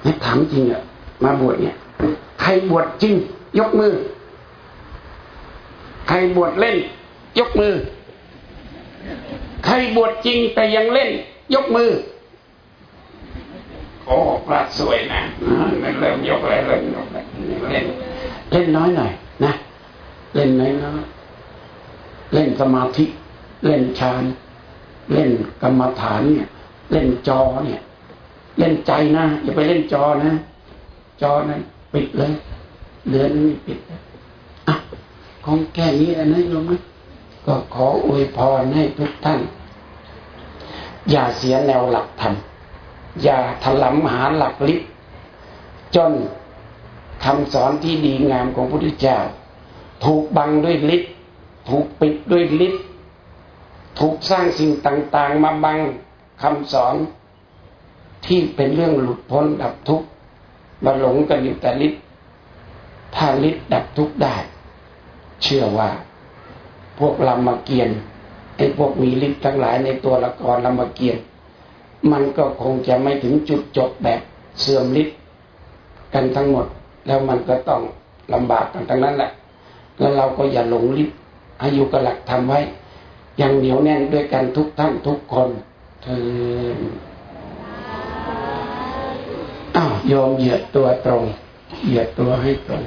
ให้ถามจริงอะมาบวชเนี่ย ใครบวชจริง ยกมือ ใครบวชเล่น ยกมือ ใครบวชจริงแต่ยังเล่น ยกมือ โอ้พระสวยนะเริ่มยกอะไรเริ่มยกอะไรเล่น เล่นน้อยหน่อยนะเล่นน้อยน้อยเล่นสมาธิ เล่นฌานเล่นกรรมฐานเนี่ย เล่นจอเนี่ย เล่นใจนะอย่าไปเล่นจอนะ จอนั้นปิดเลยเดือนนี้ปิดอะ ของแค่นี้นะโยมนะก็ขออวยพรให้ทุกท่าน อย่าเสียแนวหลักธรรมอย่าถลำหาหลักลิบจนคำสอนที่ดีงามของพระพุทธเจ้า ถูกบังด้วยฤทธิ์ถูกปิดด้วยฤทธิ์ถูกสร้างสิ่งต่างๆ มาบังคำสอนที่เป็นเรื่องหลุดพ้นดับทุกข์มาหลงกันอยู่แต่ฤทธิ์ถ้าฤทธิ์ดับทุกข์ได้ เชื่อว่า พวกลำมาเกียนไอ้พวกมีฤทธิ์ทั้งหลายในตัวละครลำมาเกียน มันก็คงจะไม่ถึงจุดจบแบบเสื่อมฤทธิ์กันทั้งหมด แล้วมันก็ต้องลำบากกันทั้งนั้นแหละ แล้วเราก็อย่าหลงฤทธิ์อายุกหลักทำไว้ ยังเหนียวแน่นด้วยกันทุกท่านทุกคนเธออ้าวโยมเหยียดตัวตรง เหยียดตัวให้ตรง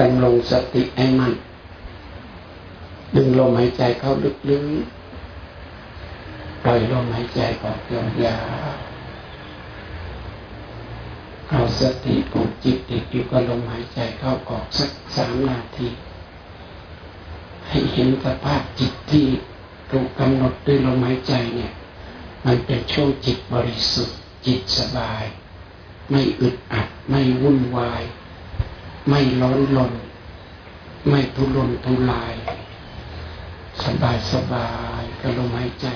ดำรงสติให้มันดึงลมหายใจเข้าลึกๆปล่อยลมหายใจออกยาวๆเอาสติผูกจิตติดอยู่กับลมหายใจเข้าออกสักสามนาที ให้เห็นสภาพจิตที่ถูกกำหนดด้วยลมหายใจเนี่ย มันเป็นช่วงจิตบริสุทธิ์จิตสบาย ไม่อึดอัดไม่วุ่นวาย ไม่ร้อนรนไม่ทุรนทุราย สบายสบายกับลมหายใจ